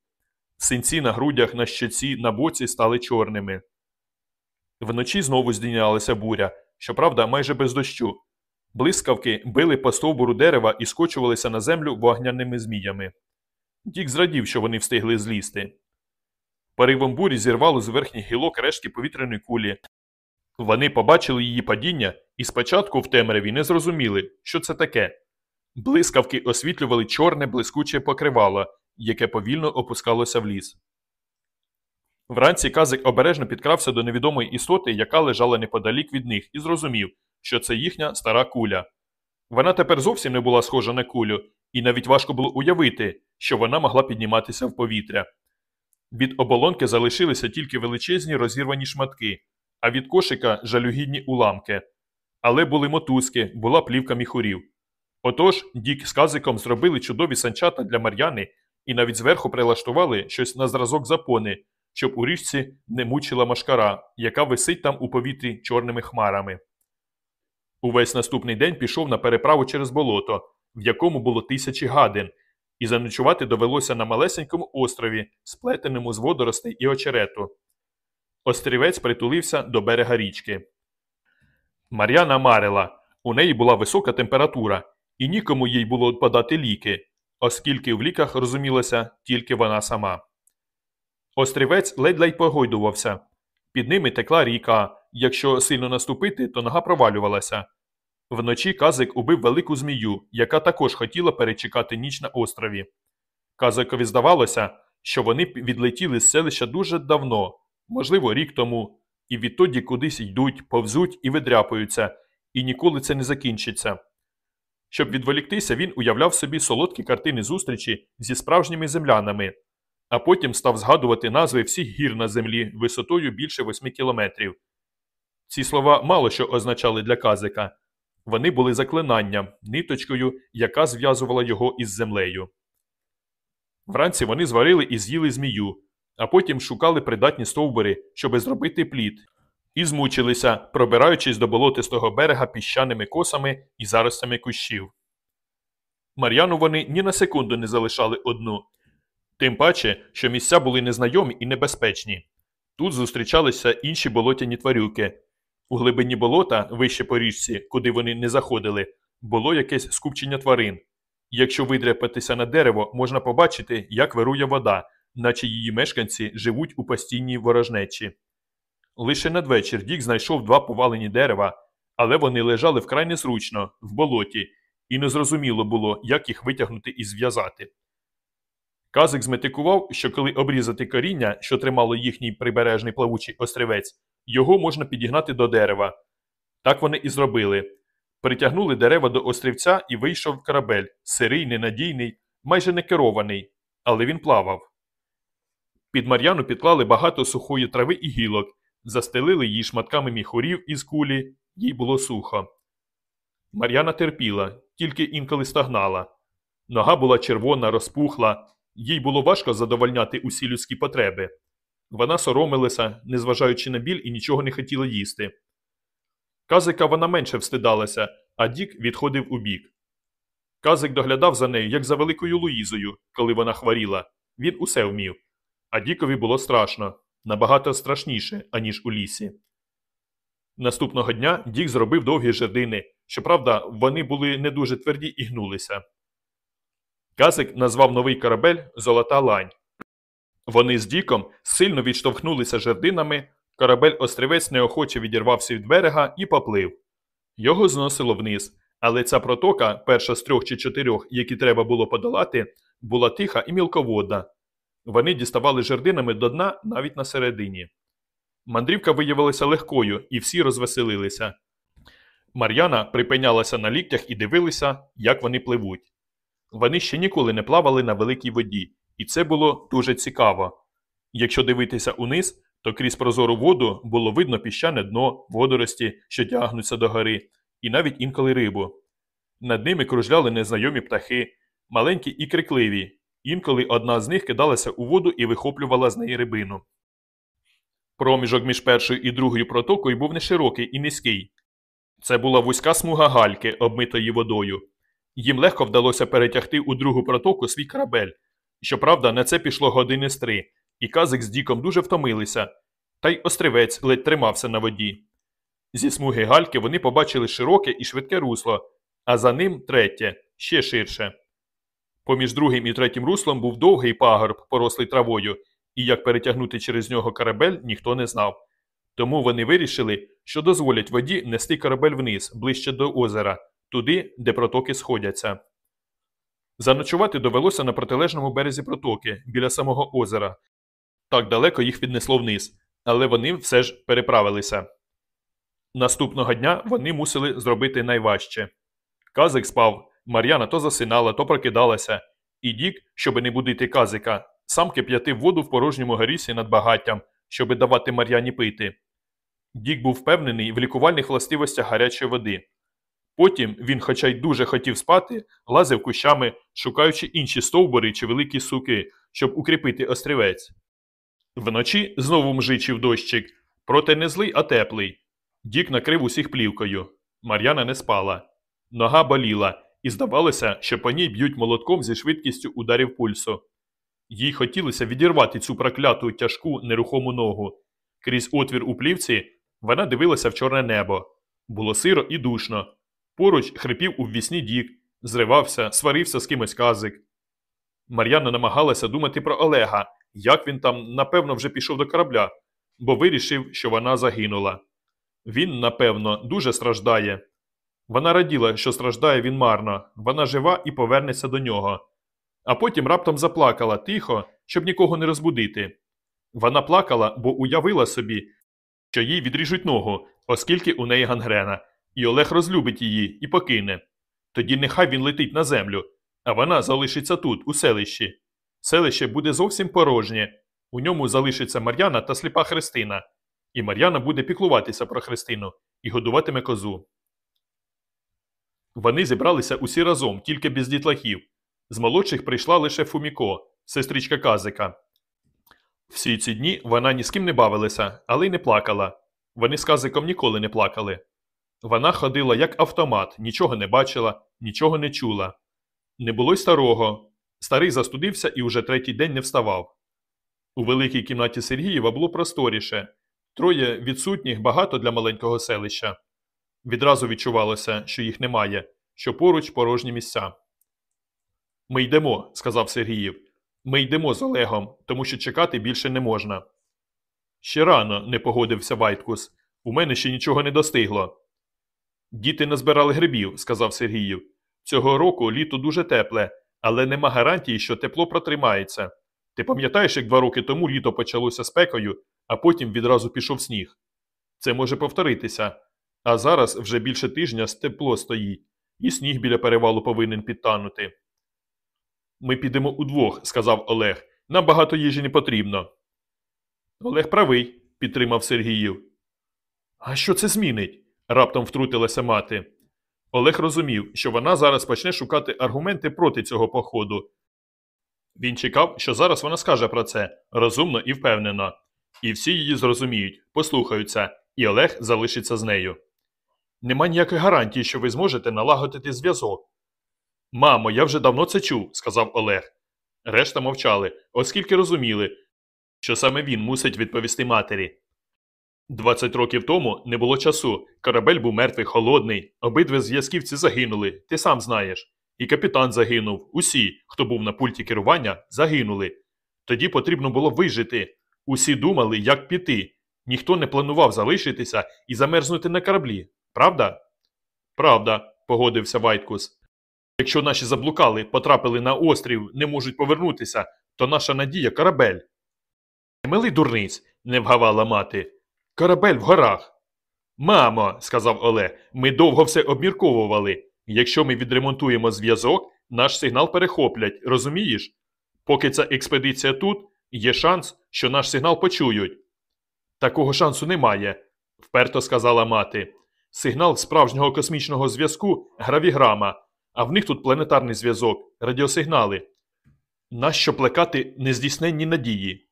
Синці на грудях, на щоці, на боці стали чорними. Вночі знову здійнялася буря, щоправда, майже без дощу. Блискавки били по стовбуру дерева і скочувалися на землю вогняними зміями. Дік зрадів, що вони встигли злізти. Поривом бурі зірвало з верхніх гілок рештки повітряної кулі. Вони побачили її падіння і спочатку в темряві не зрозуміли, що це таке. Блискавки освітлювали чорне блискуче покривало, яке повільно опускалося в ліс. Вранці казик обережно підкрався до невідомої істоти, яка лежала неподалік від них, і зрозумів, що це їхня стара куля. Вона тепер зовсім не була схожа на кулю, і навіть важко було уявити, що вона могла підніматися в повітря. Від оболонки залишилися тільки величезні розірвані шматки, а від кошика жалюгідні уламки. Але були мотузки, була плівка міхурів. Отож, Дік з казиком зробили чудові санчата для Мар'яни і навіть зверху прилаштували щось на зразок запони, щоб у річці не мучила машкара, яка висить там у повітрі чорними хмарами. Увесь наступний день пішов на переправу через болото, в якому було тисячі гадин, і заночувати довелося на малесенькому острові, сплетеному з водоростей і очерету. Острівець притулився до берега річки. Мар'яна марила. У неї була висока температура, і нікому їй було подати ліки, оскільки в ліках розумілася тільки вона сама. Острівець ледь-ледь погойдувався. Під ними текла ріка. Якщо сильно наступити, то нога провалювалася. Вночі казик убив велику змію, яка також хотіла перечекати ніч на острові. Казикові здавалося, що вони відлетіли з селища дуже давно, можливо, рік тому, і відтоді кудись йдуть, повзуть і видряпаються, і ніколи це не закінчиться. Щоб відволіктися, він уявляв собі солодкі картини зустрічі зі справжніми землянами, а потім став згадувати назви всіх гір на землі висотою більше восьми кілометрів. Ці слова мало що означали для казика. Вони були заклинанням, ниточкою, яка зв'язувала його із землею. Вранці вони зварили і з'їли змію, а потім шукали придатні стовбури, щоби зробити плід, і змучилися, пробираючись до болотистого берега піщаними косами і заростями кущів. Мар'яну вони ні на секунду не залишали одну, тим паче, що місця були незнайомі і небезпечні. Тут зустрічалися інші болотяні тварюки. У глибині болота, вище по річці, куди вони не заходили, було якесь скупчення тварин. Якщо видряпатися на дерево, можна побачити, як вирує вода, наче її мешканці живуть у постійній ворожнечі. Лише надвечір Дік знайшов два повалені дерева, але вони лежали вкрай незручно, в болоті, і незрозуміло було, як їх витягнути і зв'язати. Казик зметикував, що коли обрізати коріння, що тримало їхній прибережний плавучий острівець, його можна підігнати до дерева. Так вони і зробили. Притягнули дерева до острівця і вийшов корабель, сирий, ненадійний, майже не керований, але він плавав. Під Мар'яну підклали багато сухої трави і гілок, застелили її шматками міхурів із кулі, їй було сухо. Мар'яна терпіла, тільки інколи стагнала. Нога була червона, розпухла, їй було важко задовольняти усі людські потреби. Вона соромилася, незважаючи на біль і нічого не хотіла їсти. Казика вона менше встидалася, а Дік відходив у бік. Казик доглядав за нею, як за великою Луїзою, коли вона хворіла. Він усе вмів. А Дікові було страшно набагато страшніше, аніж у лісі. Наступного дня Дік зробив довгі жердини, щоправда, вони були не дуже тверді і гнулися. Казик назвав новий корабель Золота лань. Вони з Діком сильно відштовхнулися жердинами, корабель острівець неохоче відірвався від берега і поплив. Його зносило вниз, але ця протока, перша з трьох чи чотирьох, які треба було подолати, була тиха і мілководна. Вони діставали жердинами до дна навіть на середині. Мандрівка виявилася легкою, і всі розвеселилися. Мар'яна припинялася на ліктях і дивилися, як вони пливуть. Вони ще ніколи не плавали на великій воді, і це було дуже цікаво. Якщо дивитися униз, то крізь прозору воду було видно піщане дно, водорості, що тягнуться до гори, і навіть інколи рибу. Над ними кружляли незнайомі птахи, маленькі і крикливі. Інколи одна з них кидалася у воду і вихоплювала з неї рибину. Проміжок між першою і другою протокою був не широкий і низький. Це була вузька смуга гальки, обмитої водою. Їм легко вдалося перетягти у другу протоку свій корабель. Щоправда, на це пішло години з три, і казик з Діком дуже втомилися, та й острівець ледь тримався на воді. Зі смуги гальки вони побачили широке і швидке русло, а за ним третє, ще ширше. Поміж другим і третім руслом був довгий пагорб, порослий травою, і як перетягнути через нього корабель, ніхто не знав. Тому вони вирішили, що дозволять воді нести корабель вниз, ближче до озера, туди, де протоки сходяться. Заночувати довелося на протилежному березі протоки, біля самого озера. Так далеко їх віднесло вниз, але вони все ж переправилися. Наступного дня вони мусили зробити найважче. Казик спав, Мар'яна то засинала, то прокидалася, і Дік, щоби не будити казика, сам кип'ятив воду в порожньому горісі над багаттям, щоби давати Мар'яні пити. Дік був впевнений в лікувальних властивостях гарячої води. Потім він, хоча й дуже хотів спати, лазив кущами, шукаючи інші стовбури чи великі суки, щоб укріпити острівець. Вночі знову мжичив дощик, проте не злий, а теплий. Дік накрив усіх плівкою. Мар'яна не спала. Нога боліла, і здавалося, що по ній б'ють молотком зі швидкістю ударів пульсу. Їй хотілося відірвати цю прокляту тяжку нерухому ногу. Крізь отвір у плівці вона дивилася в чорне небо. Було сиро і душно. Поруч хрипів у ввісні дік, зривався, сварився з кимось казик. Мар'яна намагалася думати про Олега, як він там, напевно, вже пішов до корабля, бо вирішив, що вона загинула. Він, напевно, дуже страждає. Вона раділа, що страждає він марно, вона жива і повернеться до нього. А потім раптом заплакала тихо, щоб нікого не розбудити. Вона плакала, бо уявила собі, що їй відріжуть ногу, оскільки у неї гангрена, і Олег розлюбить її і покине. Тоді нехай він летить на землю, а вона залишиться тут, у селищі. Селище буде зовсім порожнє. У ньому залишиться Мар'яна та сліпа Христина. І Мар'яна буде піклуватися про Христину і годуватиме козу. Вони зібралися усі разом, тільки без дітлахів. З молодших прийшла лише Фуміко, сестричка Казика. Всі ці дні вона ні з ким не бавилася, але й не плакала. Вони з Казиком ніколи не плакали. Вона ходила як автомат, нічого не бачила, нічого не чула. Не було й старого. Старий застудився і уже третій день не вставав. У великій кімнаті Сергієва було просторіше. Троє відсутніх багато для маленького селища. Відразу відчувалося, що їх немає, що поруч порожні місця. Ми йдемо, сказав Сергіїв. Ми йдемо з Олегом, тому що чекати більше не можна. Ще рано, не погодився Вайткус. У мене ще нічого не достигло. Діти назбирали грибів, сказав Сергіїв. Цього року літо дуже тепле, але нема гарантії, що тепло протримається. Ти пам'ятаєш, як два роки тому літо почалося спекою, а потім відразу пішов сніг. Це може повторитися. А зараз вже більше тижня тепло стоїть, і сніг біля перевалу повинен підтанути. Ми підемо удвох, сказав Олег. Нам багато їжі не потрібно. Олег правий, підтримав Сергіїв. А що це змінить? раптом втрутилася мати. Олег розумів, що вона зараз почне шукати аргументи проти цього походу. Він чекав, що зараз вона скаже про це розумно і впевнено. І всі її зрозуміють, послухаються, і Олег залишиться з нею. Нема ніякої гарантії, що ви зможете налагодити зв'язок. Мамо, я вже давно це чув, сказав Олег. Решта мовчали, оскільки розуміли, що саме він мусить відповісти матері. Двадцять років тому не було часу. Корабель був мертвий, холодний, обидві зв'язківці загинули, ти сам знаєш. І капітан загинув. Усі, хто був на пульті керування, загинули. Тоді потрібно було вижити. Усі думали, як піти. Ніхто не планував залишитися і замерзнути на кораблі. Правда? Правда, погодився Вайткус. Якщо наші заблукали, потрапили на острів, не можуть повернутися, то наша надія корабель. Милий дурниць, не вгавала мати. Корабель в горах. Мамо, сказав Олег, ми довго все обмірковували. Якщо ми відремонтуємо зв'язок, наш сигнал перехоплять, розумієш? Поки ця експедиція тут, є шанс, що наш сигнал почують. Такого шансу немає, вперто сказала мати. Сигнал справжнього космічного зв'язку гравіграма, а в них тут планетарний зв'язок, радіосигнали. Нащо плекати нездійсненні надії?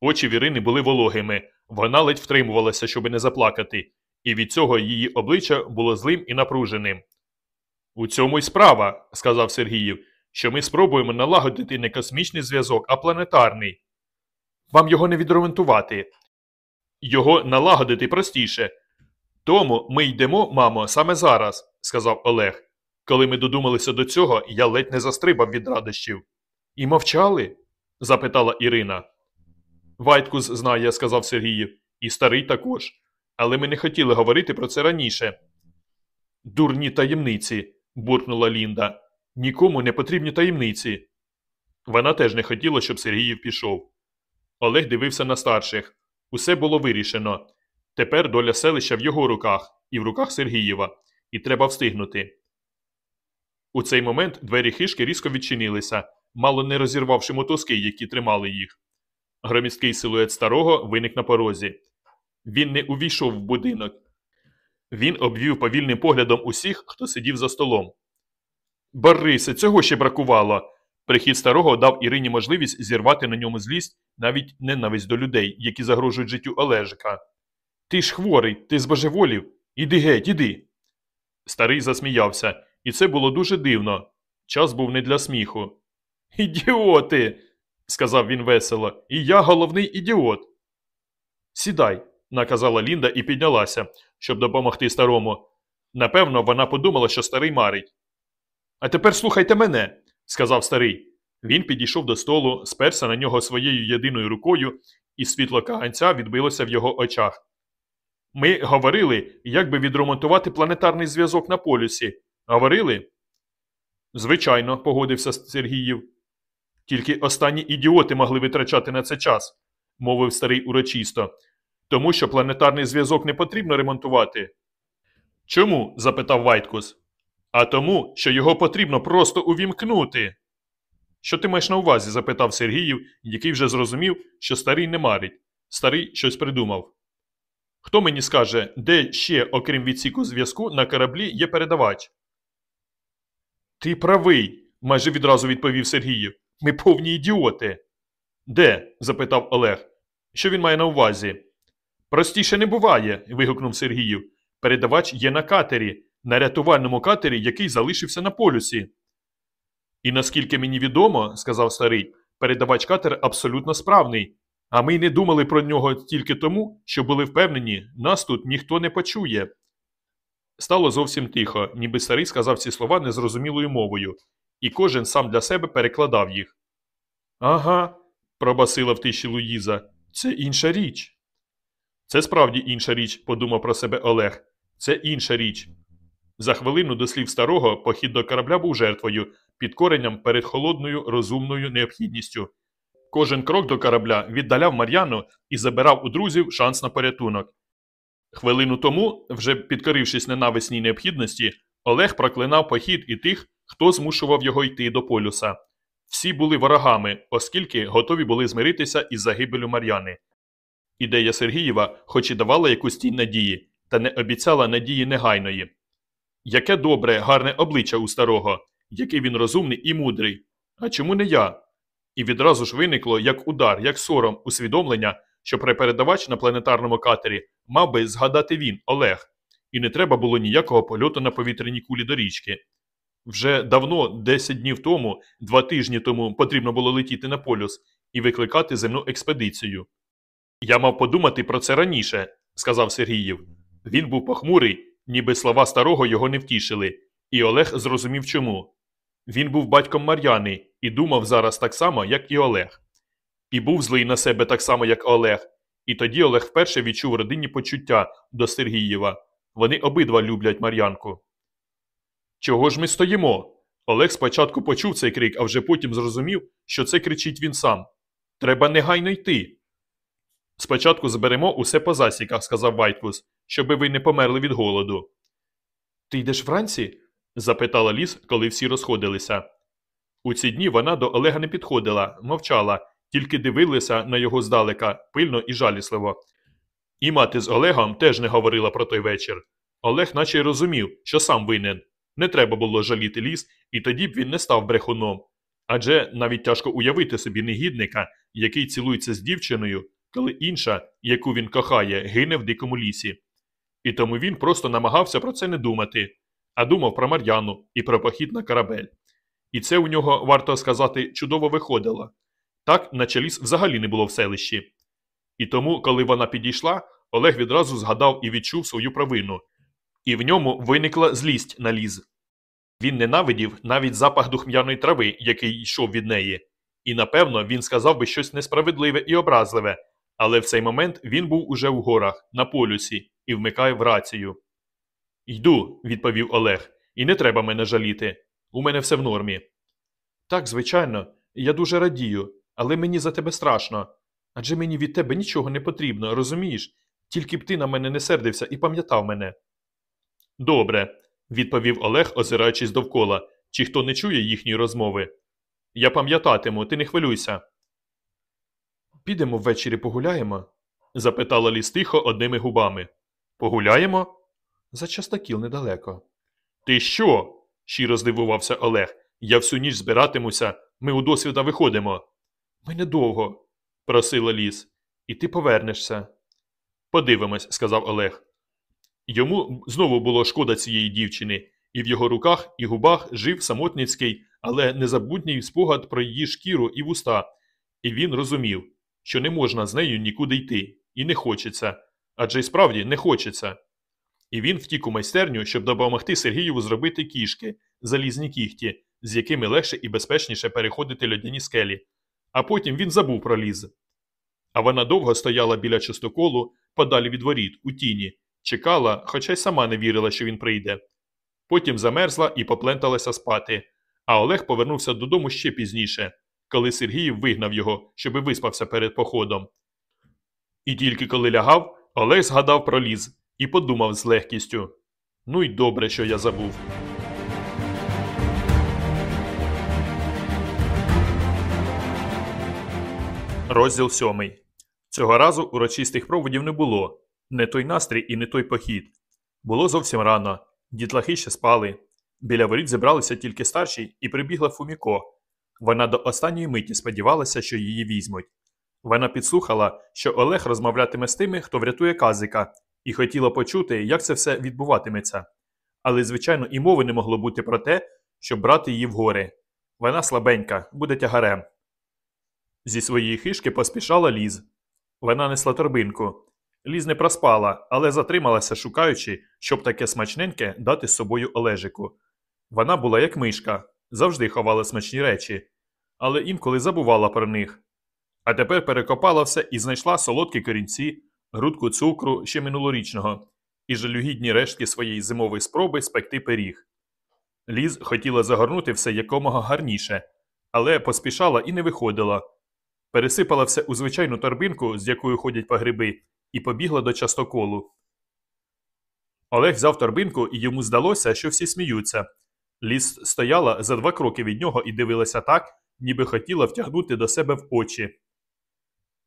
Очі Вірини були вологими, вона ледь втримувалася, щоби не заплакати, і від цього її обличчя було злим і напруженим. У цьому й справа, сказав Сергіїв, що ми спробуємо налагодити не космічний зв'язок, а планетарний. Вам його не відремонтувати. Його налагодити простіше. Тому ми йдемо, мамо, саме зараз, сказав Олег. Коли ми додумалися до цього, я ледь не застрибав від радощів. І мовчали? запитала Ірина. Вайткус знає, сказав Сергіїв, і старий також. Але ми не хотіли говорити про це раніше. Дурні таємниці, буркнула Лінда. Нікому не потрібні таємниці. Вона теж не хотіла, щоб Сергіїв пішов. Олег дивився на старших. Усе було вирішено. Тепер доля селища в його руках і в руках Сергієва, і треба встигнути. У цей момент двері хишки різко відчинилися, мало не розірвавши мотузки, які тримали їх. Громісткий силует старого виник на порозі. Він не увійшов в будинок. Він обвів повільним поглядом усіх, хто сидів за столом. Борисе, цього ще бракувало. Прихід старого дав Ірині можливість зірвати на ньому злість навіть ненависть до людей, які загрожують життю Олежика. Ти ж хворий, ти збожеволів. Іди геть, іди. Старий засміявся, і це було дуже дивно. Час був не для сміху. Ідіоти, сказав він весело, і я головний ідіот. Сідай, наказала Лінда і піднялася, щоб допомогти старому. Напевно, вона подумала, що старий марить. А тепер слухайте мене, сказав старий. Він підійшов до столу, сперся на нього своєю єдиною рукою, і світло каганця відбилося в його очах. Ми говорили, як би відремонтувати планетарний зв'язок на полюсі. Говорили? Звичайно, погодився Сергіїв. Тільки останні ідіоти могли витрачати на це час, мовив старий урочисто. Тому що планетарний зв'язок не потрібно ремонтувати. Чому? запитав Вайткус. А тому, що його потрібно просто увімкнути. Що ти маєш на увазі? запитав Сергіїв, який вже зрозумів, що старий не марить. Старий щось придумав. Хто мені скаже, де ще, окрім відсіку зв'язку, на кораблі є передавач? Ти правий, майже відразу відповів Сергіїв. Ми повні ідіоти. Де? запитав Олег. Що він має на увазі? Простіше не буває. вигукнув Сергіїв. Передавач є на катері, на рятувальному катері, який залишився на полюсі. І наскільки мені відомо, сказав старий, передавач катер абсолютно справний, а ми й не думали про нього тільки тому, що були впевнені, нас тут ніхто не почує. Стало зовсім тихо, ніби старий сказав ці слова незрозумілою мовою, і кожен сам для себе перекладав їх. Ага, пробасила в тиші Луїза, це інша річ. Це справді інша річ, подумав про себе Олег. Це інша річ. За хвилину до слів старого похід до корабля був жертвою, підкоренням перед холодною розумною необхідністю. Кожен крок до корабля віддаляв Мар'яну і забирав у друзів шанс на порятунок. Хвилину тому, вже підкорившись ненависній необхідності, Олег проклинав похід і тих, хто змушував його йти до полюса. Всі були ворогами, оскільки готові були змиритися із загибелю Мар'яни. Ідея Сергієва, хоч і давала якусь тінь надії, та не обіцяла надії негайної. Яке добре, гарне обличчя у старого, який він розумний і мудрий. А чому не я? І відразу ж виникло як удар, як сором, усвідомлення, що при передавач на планетарному катері мав би згадати він, Олег, і не треба було ніякого польоту на повітряній кулі до річки. Вже давно, 10 днів тому, два тижні тому потрібно було летіти на полюс і викликати земну експедицію. Я мав подумати про це раніше, сказав Сергіїв. Він був похмурий, ніби слова старого його не втішили, і Олег зрозумів чому. Він був батьком Мар'яни і думав зараз так само, як і Олег. І був злий на себе так само, як Олег. І тоді Олег вперше відчув родинні почуття до Сергієва. Вони обидва люблять Мар'янку. Чого ж ми стоїмо? Олег спочатку почув цей крик, а вже потім зрозумів, що це кричить він сам. Треба негайно йти. Спочатку зберемо усе по засіках, сказав Вайткус, щоби ви не померли від голоду. Ти йдеш вранці? Запитала ліс, коли всі розходилися. У ці дні вона до Олега не підходила, мовчала, тільки дивилася на його здалека, пильно і жалісливо. І мати з Олегом теж не говорила про той вечір. Олег наче й розумів, що сам винен. Не треба було жаліти ліс, і тоді б він не став брехуном. Адже навіть тяжко уявити собі негідника, який цілується з дівчиною, коли інша, яку він кохає, гине в дикому лісі. І тому він просто намагався про це не думати. А думав про Мар'яну і про похід на корабель. І це у нього, варто сказати, чудово виходило. Так, наче ліс взагалі не було в селищі. І тому, коли вона підійшла, Олег відразу згадав і відчув свою провину. І в ньому виникла злість на ліз. Він ненавидів навіть запах духм'яної трави, який йшов від неї. І напевно він сказав би щось несправедливе і образливе, але в цей момент він був уже в горах, на полюсі, і вмикає в рацію. Йду, відповів Олег, і не треба мене жаліти. У мене все в нормі. Так, звичайно, я дуже радію, але мені за тебе страшно. Адже мені від тебе нічого не потрібно, розумієш? Тільки б ти на мене не сердився і пам'ятав мене. Добре, відповів Олег, озираючись довкола, чи хто не чує їхньої розмови. Я пам'ятатиму, ти не хвилюйся. Підемо ввечері погуляємо? запитала ліс тихо одними губами. Погуляємо? За частокіл недалеко. Ти що? щиро здивувався Олег. Я всю ніч збиратимуся, ми у досвіда виходимо. Ми недовго, просила ліс, і ти повернешся. Подивимось, сказав Олег. Йому знову було шкода цієї дівчини, і в його руках і губах жив самотницький, але незабутній спогад про її шкіру і вуста, і він розумів, що не можна з нею нікуди йти, і не хочеться, адже й справді не хочеться. І він втік у майстерню, щоб допомогти Сергієву зробити кішки, залізні кіхті, з якими легше і безпечніше переходити льодяні скелі. А потім він забув про ліз. А вона довго стояла біля частоколу, подалі від воріт, у тіні, чекала, хоча й сама не вірила, що він прийде. Потім замерзла і попленталася спати, а Олег повернувся додому ще пізніше, коли Сергіїв вигнав його, щоби виспався перед походом. І тільки коли лягав, Олег згадав про ліз і подумав з легкістю Ну й добре, що я забув. Розділ сьомий. Цього разу урочистих проводів не було. Не той настрій і не той похід. Було зовсім рано. Дітлахи ще спали. Біля воріт зібралися тільки старші і прибігла Фуміко. Вона до останньої миті сподівалася, що її візьмуть. Вона підслухала, що Олег розмовлятиме з тими, хто врятує казика, і хотіла почути, як це все відбуватиметься. Але, звичайно, і мови не могло бути про те, щоб брати її в гори. Вона слабенька, буде тягарем. Зі своєї хишки поспішала ліз. Вона несла торбинку. Ліз не проспала, але затрималася, шукаючи, щоб таке смачненьке дати з собою Олежику. Вона була як мишка, завжди ховала смачні речі, але інколи забувала про них. А тепер перекопала все і знайшла солодкі корінці, грудку цукру ще минулорічного і жалюгідні рештки своєї зимової спроби спекти пиріг. Ліз хотіла загорнути все якомога гарніше, але поспішала і не виходила. Пересипала все у звичайну торбинку, з якою ходять по гриби, і побігла до частоколу. Олег взяв торбинку, і йому здалося, що всі сміються. Ліс стояла за два кроки від нього і дивилася так, ніби хотіла втягнути до себе в очі.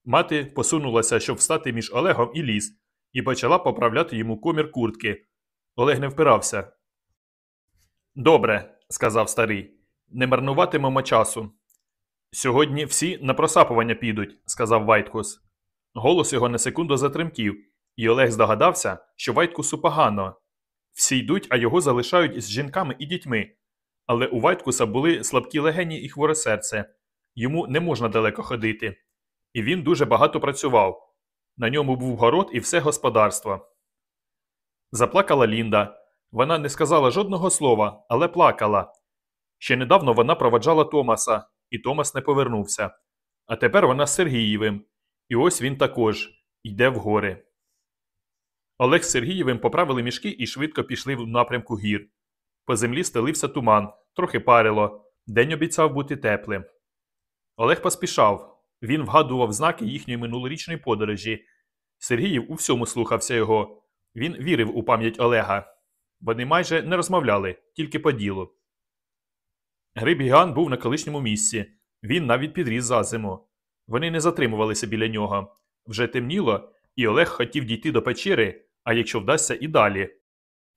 Мати посунулася, щоб встати між Олегом і ліс, і почала поправляти йому комір куртки. Олег не впирався. Добре, сказав старий, не марнуватимемо часу. Сьогодні всі на просапування підуть, сказав Вайткус. Голос його на секунду затремтів, і Олег здогадався, що Вайткусу погано. Всі йдуть, а його залишають з жінками і дітьми. Але у Вайткуса були слабкі легені і хворе серце. Йому не можна далеко ходити. І він дуже багато працював. На ньому був город і все господарство. Заплакала Лінда. Вона не сказала жодного слова, але плакала. Ще недавно вона проваджала Томаса, і Томас не повернувся. А тепер вона з Сергієвим. І ось він також йде в гори. Олег з Сергієвим поправили мішки і швидко пішли в напрямку гір. По землі стелився туман, трохи парило. День обіцяв бути теплим. Олег поспішав. Він вгадував знаки їхньої минулорічної подорожі. Сергіїв у всьому слухався його. Він вірив у пам'ять Олега. Вони майже не розмовляли, тільки по ділу. Гриб Гіган був на колишньому місці. Він навіть підріс за зиму. Вони не затримувалися біля нього. Вже темніло, і Олег хотів дійти до печери, а якщо вдасться, і далі.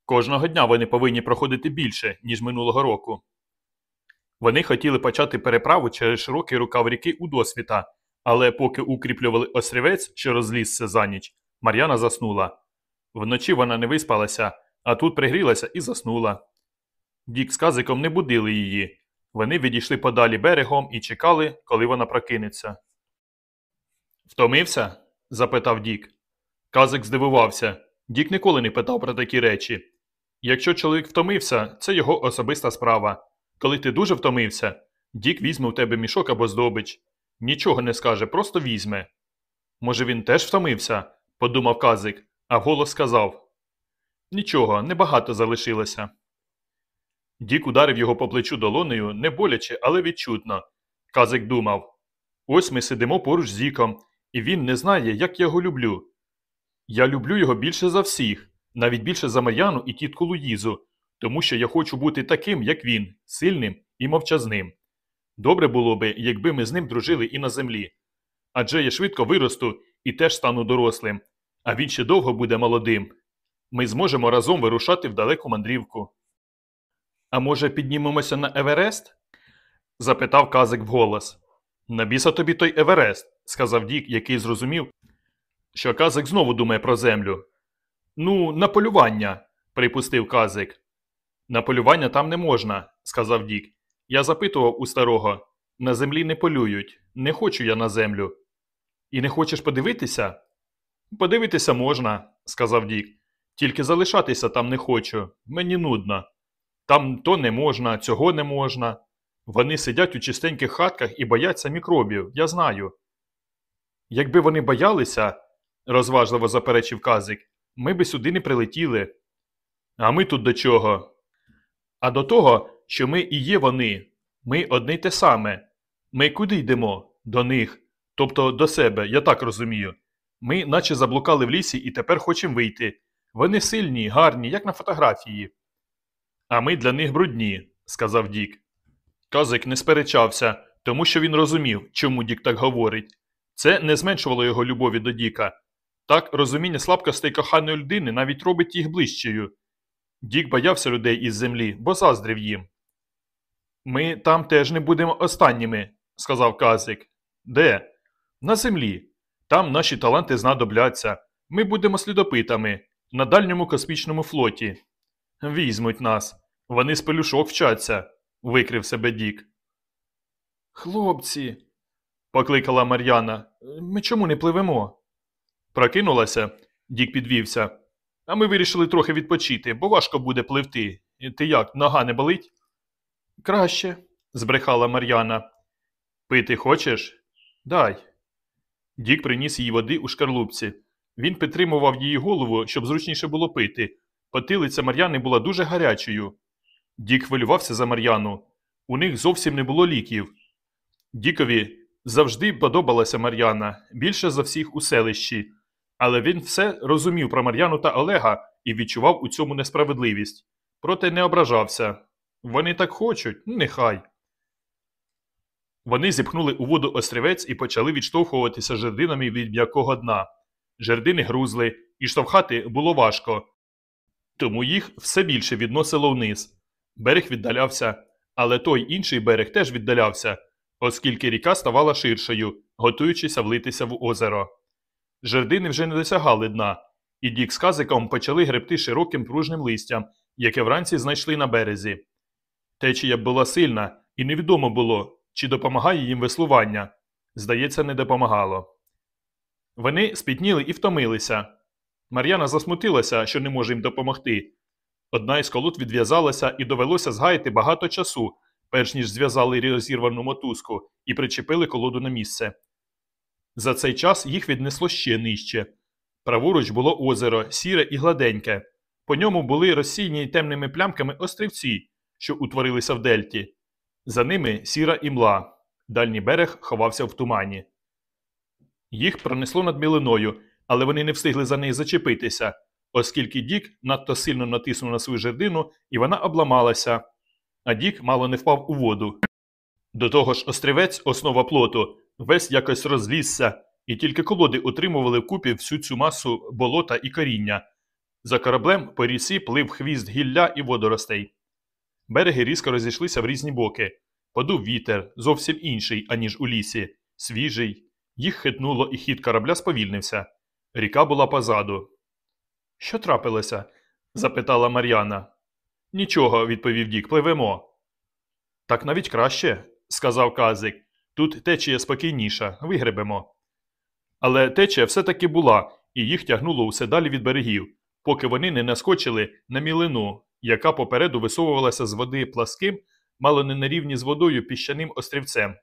Кожного дня вони повинні проходити більше, ніж минулого року. Вони хотіли почати переправу через широкий рукав ріки у досвіта, але поки укріплювали острівець, що розлізся за ніч, Мар'яна заснула. Вночі вона не виспалася, а тут пригрілася і заснула. Дік з казиком не будили її. Вони відійшли подалі берегом і чекали, коли вона прокинеться. Втомився? запитав Дік. Казик здивувався. Дік ніколи не питав про такі речі. Якщо чоловік втомився, це його особиста справа. Коли ти дуже втомився, Дік візьме у тебе мішок або здобич. Нічого не скаже, просто візьме. Може, він теж втомився? подумав казик, а вголос сказав. Нічого, небагато залишилося. Дік ударив його по плечу долонею, не боляче, але відчутно. Казик думав ось ми сидимо поруч з Діком, і він не знає, як я його люблю. Я люблю його більше за всіх, навіть більше за Мар'яну і тітку Луїзу, тому що я хочу бути таким, як він, сильним і мовчазним. Добре було би, якби ми з ним дружили і на землі. Адже я швидко виросту і теж стану дорослим, а він ще довго буде молодим. Ми зможемо разом вирушати в далеку мандрівку. А може, піднімемося на Еверест? запитав казик вголос. На біса тобі той Еверест, сказав Дік, який зрозумів, що казик знову думає про землю. Ну, на полювання, припустив казик. На полювання там не можна, сказав Дік. Я запитував у старого на землі не полюють, не хочу я на землю. І не хочеш подивитися? Подивитися можна, сказав Дік. Тільки залишатися там не хочу. Мені нудно. Там то не можна, цього не можна. Вони сидять у чистеньких хатках і бояться мікробів, я знаю. Якби вони боялися, розважливо заперечив казик, ми би сюди не прилетіли. А ми тут до чого? А до того, що ми і є вони. Ми одне й те саме. Ми куди йдемо? До них. Тобто до себе, я так розумію. Ми наче заблукали в лісі і тепер хочемо вийти. Вони сильні, гарні, як на фотографії. А ми для них брудні, сказав Дік. Казик не сперечався, тому що він розумів, чому Дік так говорить. Це не зменшувало його любові до Діка. Так, розуміння слабкостей коханої людини навіть робить їх ближчою. Дік боявся людей із землі, бо заздрив їм. Ми там теж не будемо останніми, сказав Казик. Де? На землі. Там наші таланти знадобляться. Ми будемо слідопитами на дальньому космічному флоті. Візьмуть нас. Вони з пелюшок вчаться, викрив себе Дік. Хлопці, покликала Мар'яна. Ми чому не пливемо? Прокинулася, Дік підвівся. А ми вирішили трохи відпочити, бо важко буде пливти. Ти як, нога не болить? Краще, збрехала Мар'яна. Пити хочеш? Дай. Дік приніс їй води у шкарлупці. Він підтримував її голову, щоб зручніше було пити. Потилиця Мар'яни була дуже гарячою. Дік хвилювався за Мар'яну. У них зовсім не було ліків. Дікові завжди подобалася Мар'яна більше за всіх у селищі, але він все розумів про Мар'яну та Олега і відчував у цьому несправедливість. Проте не ображався. Вони так хочуть, нехай. Вони зіпхнули у воду острівець і почали відштовхуватися жердинами від м'якого дна. Жердини грузли, і штовхати було важко, тому їх все більше відносило вниз. Берег віддалявся, але той інший берег теж віддалявся, оскільки ріка ставала ширшою, готуючися влитися в озеро. Жердини вже не досягали дна, і Дік з казиком почали гребти широким пружним листям, яке вранці знайшли на березі. Течія була сильна, і невідомо було, чи допомагає їм веслування. Здається, не допомагало. Вони спітніли і втомилися. Мар'яна засмутилася, що не може їм допомогти. Одна із колод відв'язалася і довелося згаяти багато часу, перш ніж зв'язали розірвану мотузку і причепили колоду на місце. За цей час їх віднесло ще нижче. Праворуч було озеро, сіре і гладеньке. По ньому були розсійні темними плямками острівці, що утворилися в дельті. За ними сіра імла. Дальній берег ховався в тумані. Їх пронесло над мілиною, але вони не встигли за неї зачепитися, оскільки Дік надто сильно натиснув на свою жердину, і вона обламалася, а Дік мало не впав у воду. До того ж, острівець, основа плоту, весь якось розлізся, і тільки колоди утримували вкупі всю цю масу болота і коріння. За кораблем по ріці плив хвіст гілля і водоростей. Береги різко розійшлися в різні боки. Подув вітер, зовсім інший, аніж у лісі, свіжий. Їх хитнуло, і хід корабля сповільнився. Ріка була позаду. Що трапилося? запитала Мар'яна. Нічого, відповів Дік, пливемо. Так навіть краще, сказав Казик. Тут течія спокійніша, вигребемо. Але течія все-таки була, і їх тягнуло усе далі від берегів, поки вони не наскочили на мілину, яка попереду висовувалася з води пласким, мало не на рівні з водою піщаним острівцем.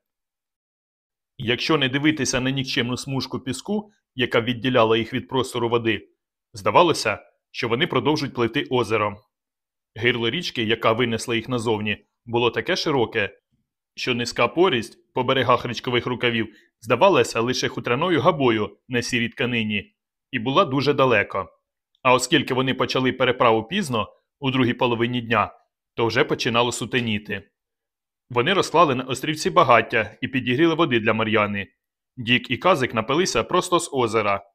Якщо не дивитися на нікчемну смужку піску, яка відділяла їх від простору води, здавалося, що вони продовжують пливти озером. Гирло річки, яка винесла їх назовні, було таке широке, що низька порість по берегах річкових рукавів здавалася лише хутряною габою на сірій тканині, і була дуже далеко. А оскільки вони почали переправу пізно, у другій половині дня, то вже починало сутеніти. Вони розклали на острівці багаття і підігріли води для Мар'яни. Дік і казик напилися просто з озера.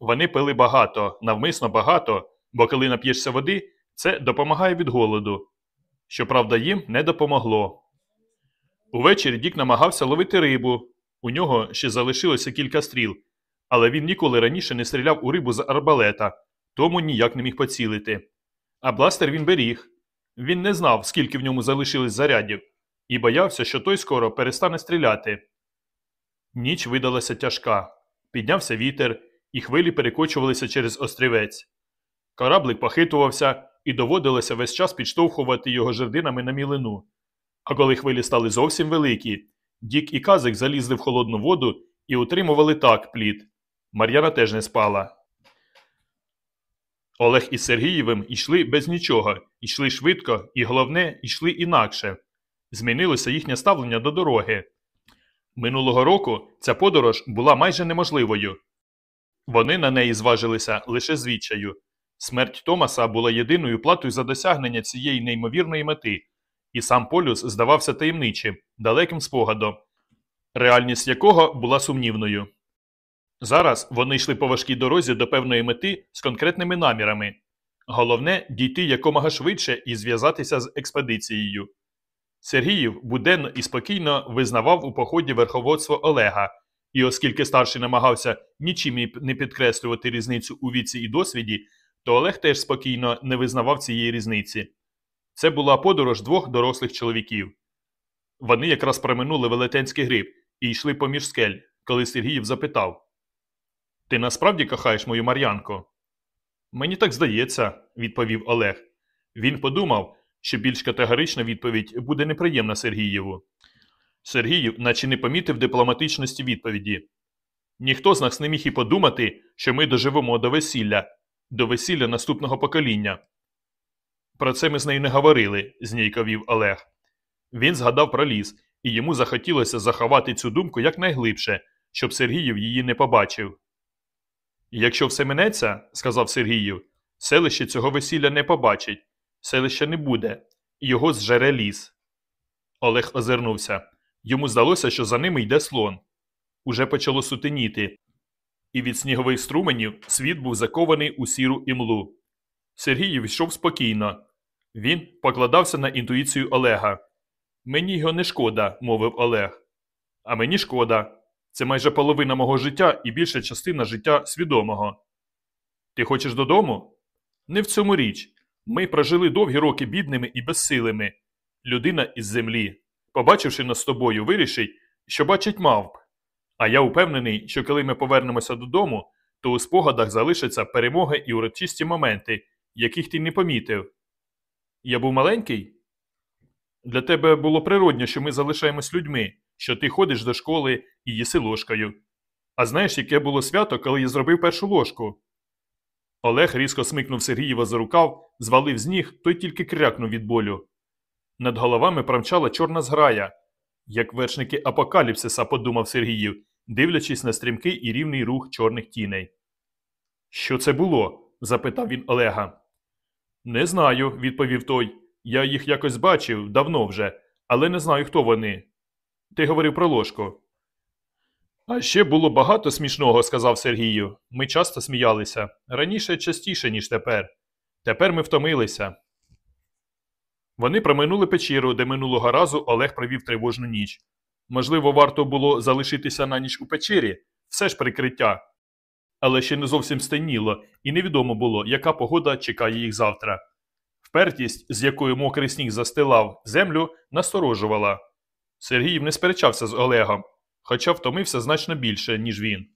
Вони пили багато, навмисно багато, бо коли нап'єшся води, це допомагає від голоду. Щоправда, їм не допомогло. Увечері Дік намагався ловити рибу. У нього ще залишилося кілька стріл, але він ніколи раніше не стріляв у рибу з арбалета, тому ніяк не міг поцілити. А бластер він беріг. Він не знав, скільки в ньому залишилось зарядів, і боявся, що той скоро перестане стріляти. Ніч видалася тяжка. Піднявся вітер, і хвилі перекочувалися через острівець. Кораблик похитувався, і доводилося весь час підштовхувати його жердинами на мілину. А коли хвилі стали зовсім великі, Дік і Казик залізли в холодну воду і утримували так плід. Мар'яна теж не спала. Олег із Сергієвим йшли без нічого, йшли швидко і, головне, йшли інакше. Змінилося їхнє ставлення до дороги. Минулого року ця подорож була майже неможливою. Вони на неї зважилися лише звідчаю. Смерть Томаса була єдиною платою за досягнення цієї неймовірної мети, і сам полюс здавався таємничим, далеким спогадом, реальність якого була сумнівною. Зараз вони йшли по важкій дорозі до певної мети з конкретними намірами. Головне дійти якомога швидше і зв'язатися з експедицією. Сергіїв буденно і спокійно визнавав у поході верховодство Олега, і оскільки старший намагався нічим не підкреслювати різницю у віці і досвіді, то Олег теж спокійно не визнавав цієї різниці. Це була подорож двох дорослих чоловіків. Вони якраз проминули велетенський гриб і йшли поміж скель, коли Сергіїв запитав Ти насправді кохаєш мою Мар'янку? Мені так здається, відповів Олег. Він подумав, що більш категорична відповідь буде неприємна Сергієву. Сергіїв, наче не помітив дипломатичності відповіді. Ніхто з нас не міг і подумати, що ми доживемо до весілля, до весілля наступного покоління. Про це ми з нею не говорили, знійковів Олег. Він згадав про ліс, і йому захотілося заховати цю думку якнайглибше, щоб Сергіїв її не побачив. Якщо все минеться, сказав Сергіїв, селище цього весілля не побачить, селища не буде, його зжере ліс. Олег озирнувся. Йому здалося, що за ними йде слон. Уже почало сутеніти, і від снігових струменів світ був закований у сіру імлу. Сергій йшов спокійно. Він покладався на інтуїцію Олега. Мені його не шкода, мовив Олег. А мені шкода. Це майже половина мого життя і більша частина життя свідомого. Ти хочеш додому? Не в цьому річ. Ми прожили довгі роки бідними і безсилими. Людина із землі, побачивши нас з тобою, вирішить, що бачить мавп. А я упевнений, що коли ми повернемося додому, то у спогадах залишаться перемоги і урочисті моменти, яких ти не помітив. Я був маленький? Для тебе було природньо, що ми залишаємось людьми, що ти ходиш до школи і їси ложкою. А знаєш, яке було свято, коли я зробив першу ложку? Олег різко смикнув Сергієва за рукав, звалив з ніг, той тільки крякнув від болю. Над головами промчала чорна зграя. Як вершники апокаліпсиса, подумав Сергіїв, дивлячись на стрімкий і рівний рух чорних тіней. Що це було? запитав він Олега. Не знаю, відповів той. Я їх якось бачив давно вже, але не знаю, хто вони. Ти говорив про ложку. А ще було багато смішного, сказав Сергію. Ми часто сміялися. Раніше частіше, ніж тепер. Тепер ми втомилися. Вони проминули печеру, де минулого разу Олег провів тривожну ніч. Можливо, варто було залишитися на ніч у печері, все ж прикриття. Але ще не зовсім стемніло, і невідомо було, яка погода чекає їх завтра. Впертість, з якою мокрий сніг застилав землю, насторожувала. Сергіїв не сперечався з Олегом, хоча втомився значно більше, ніж він.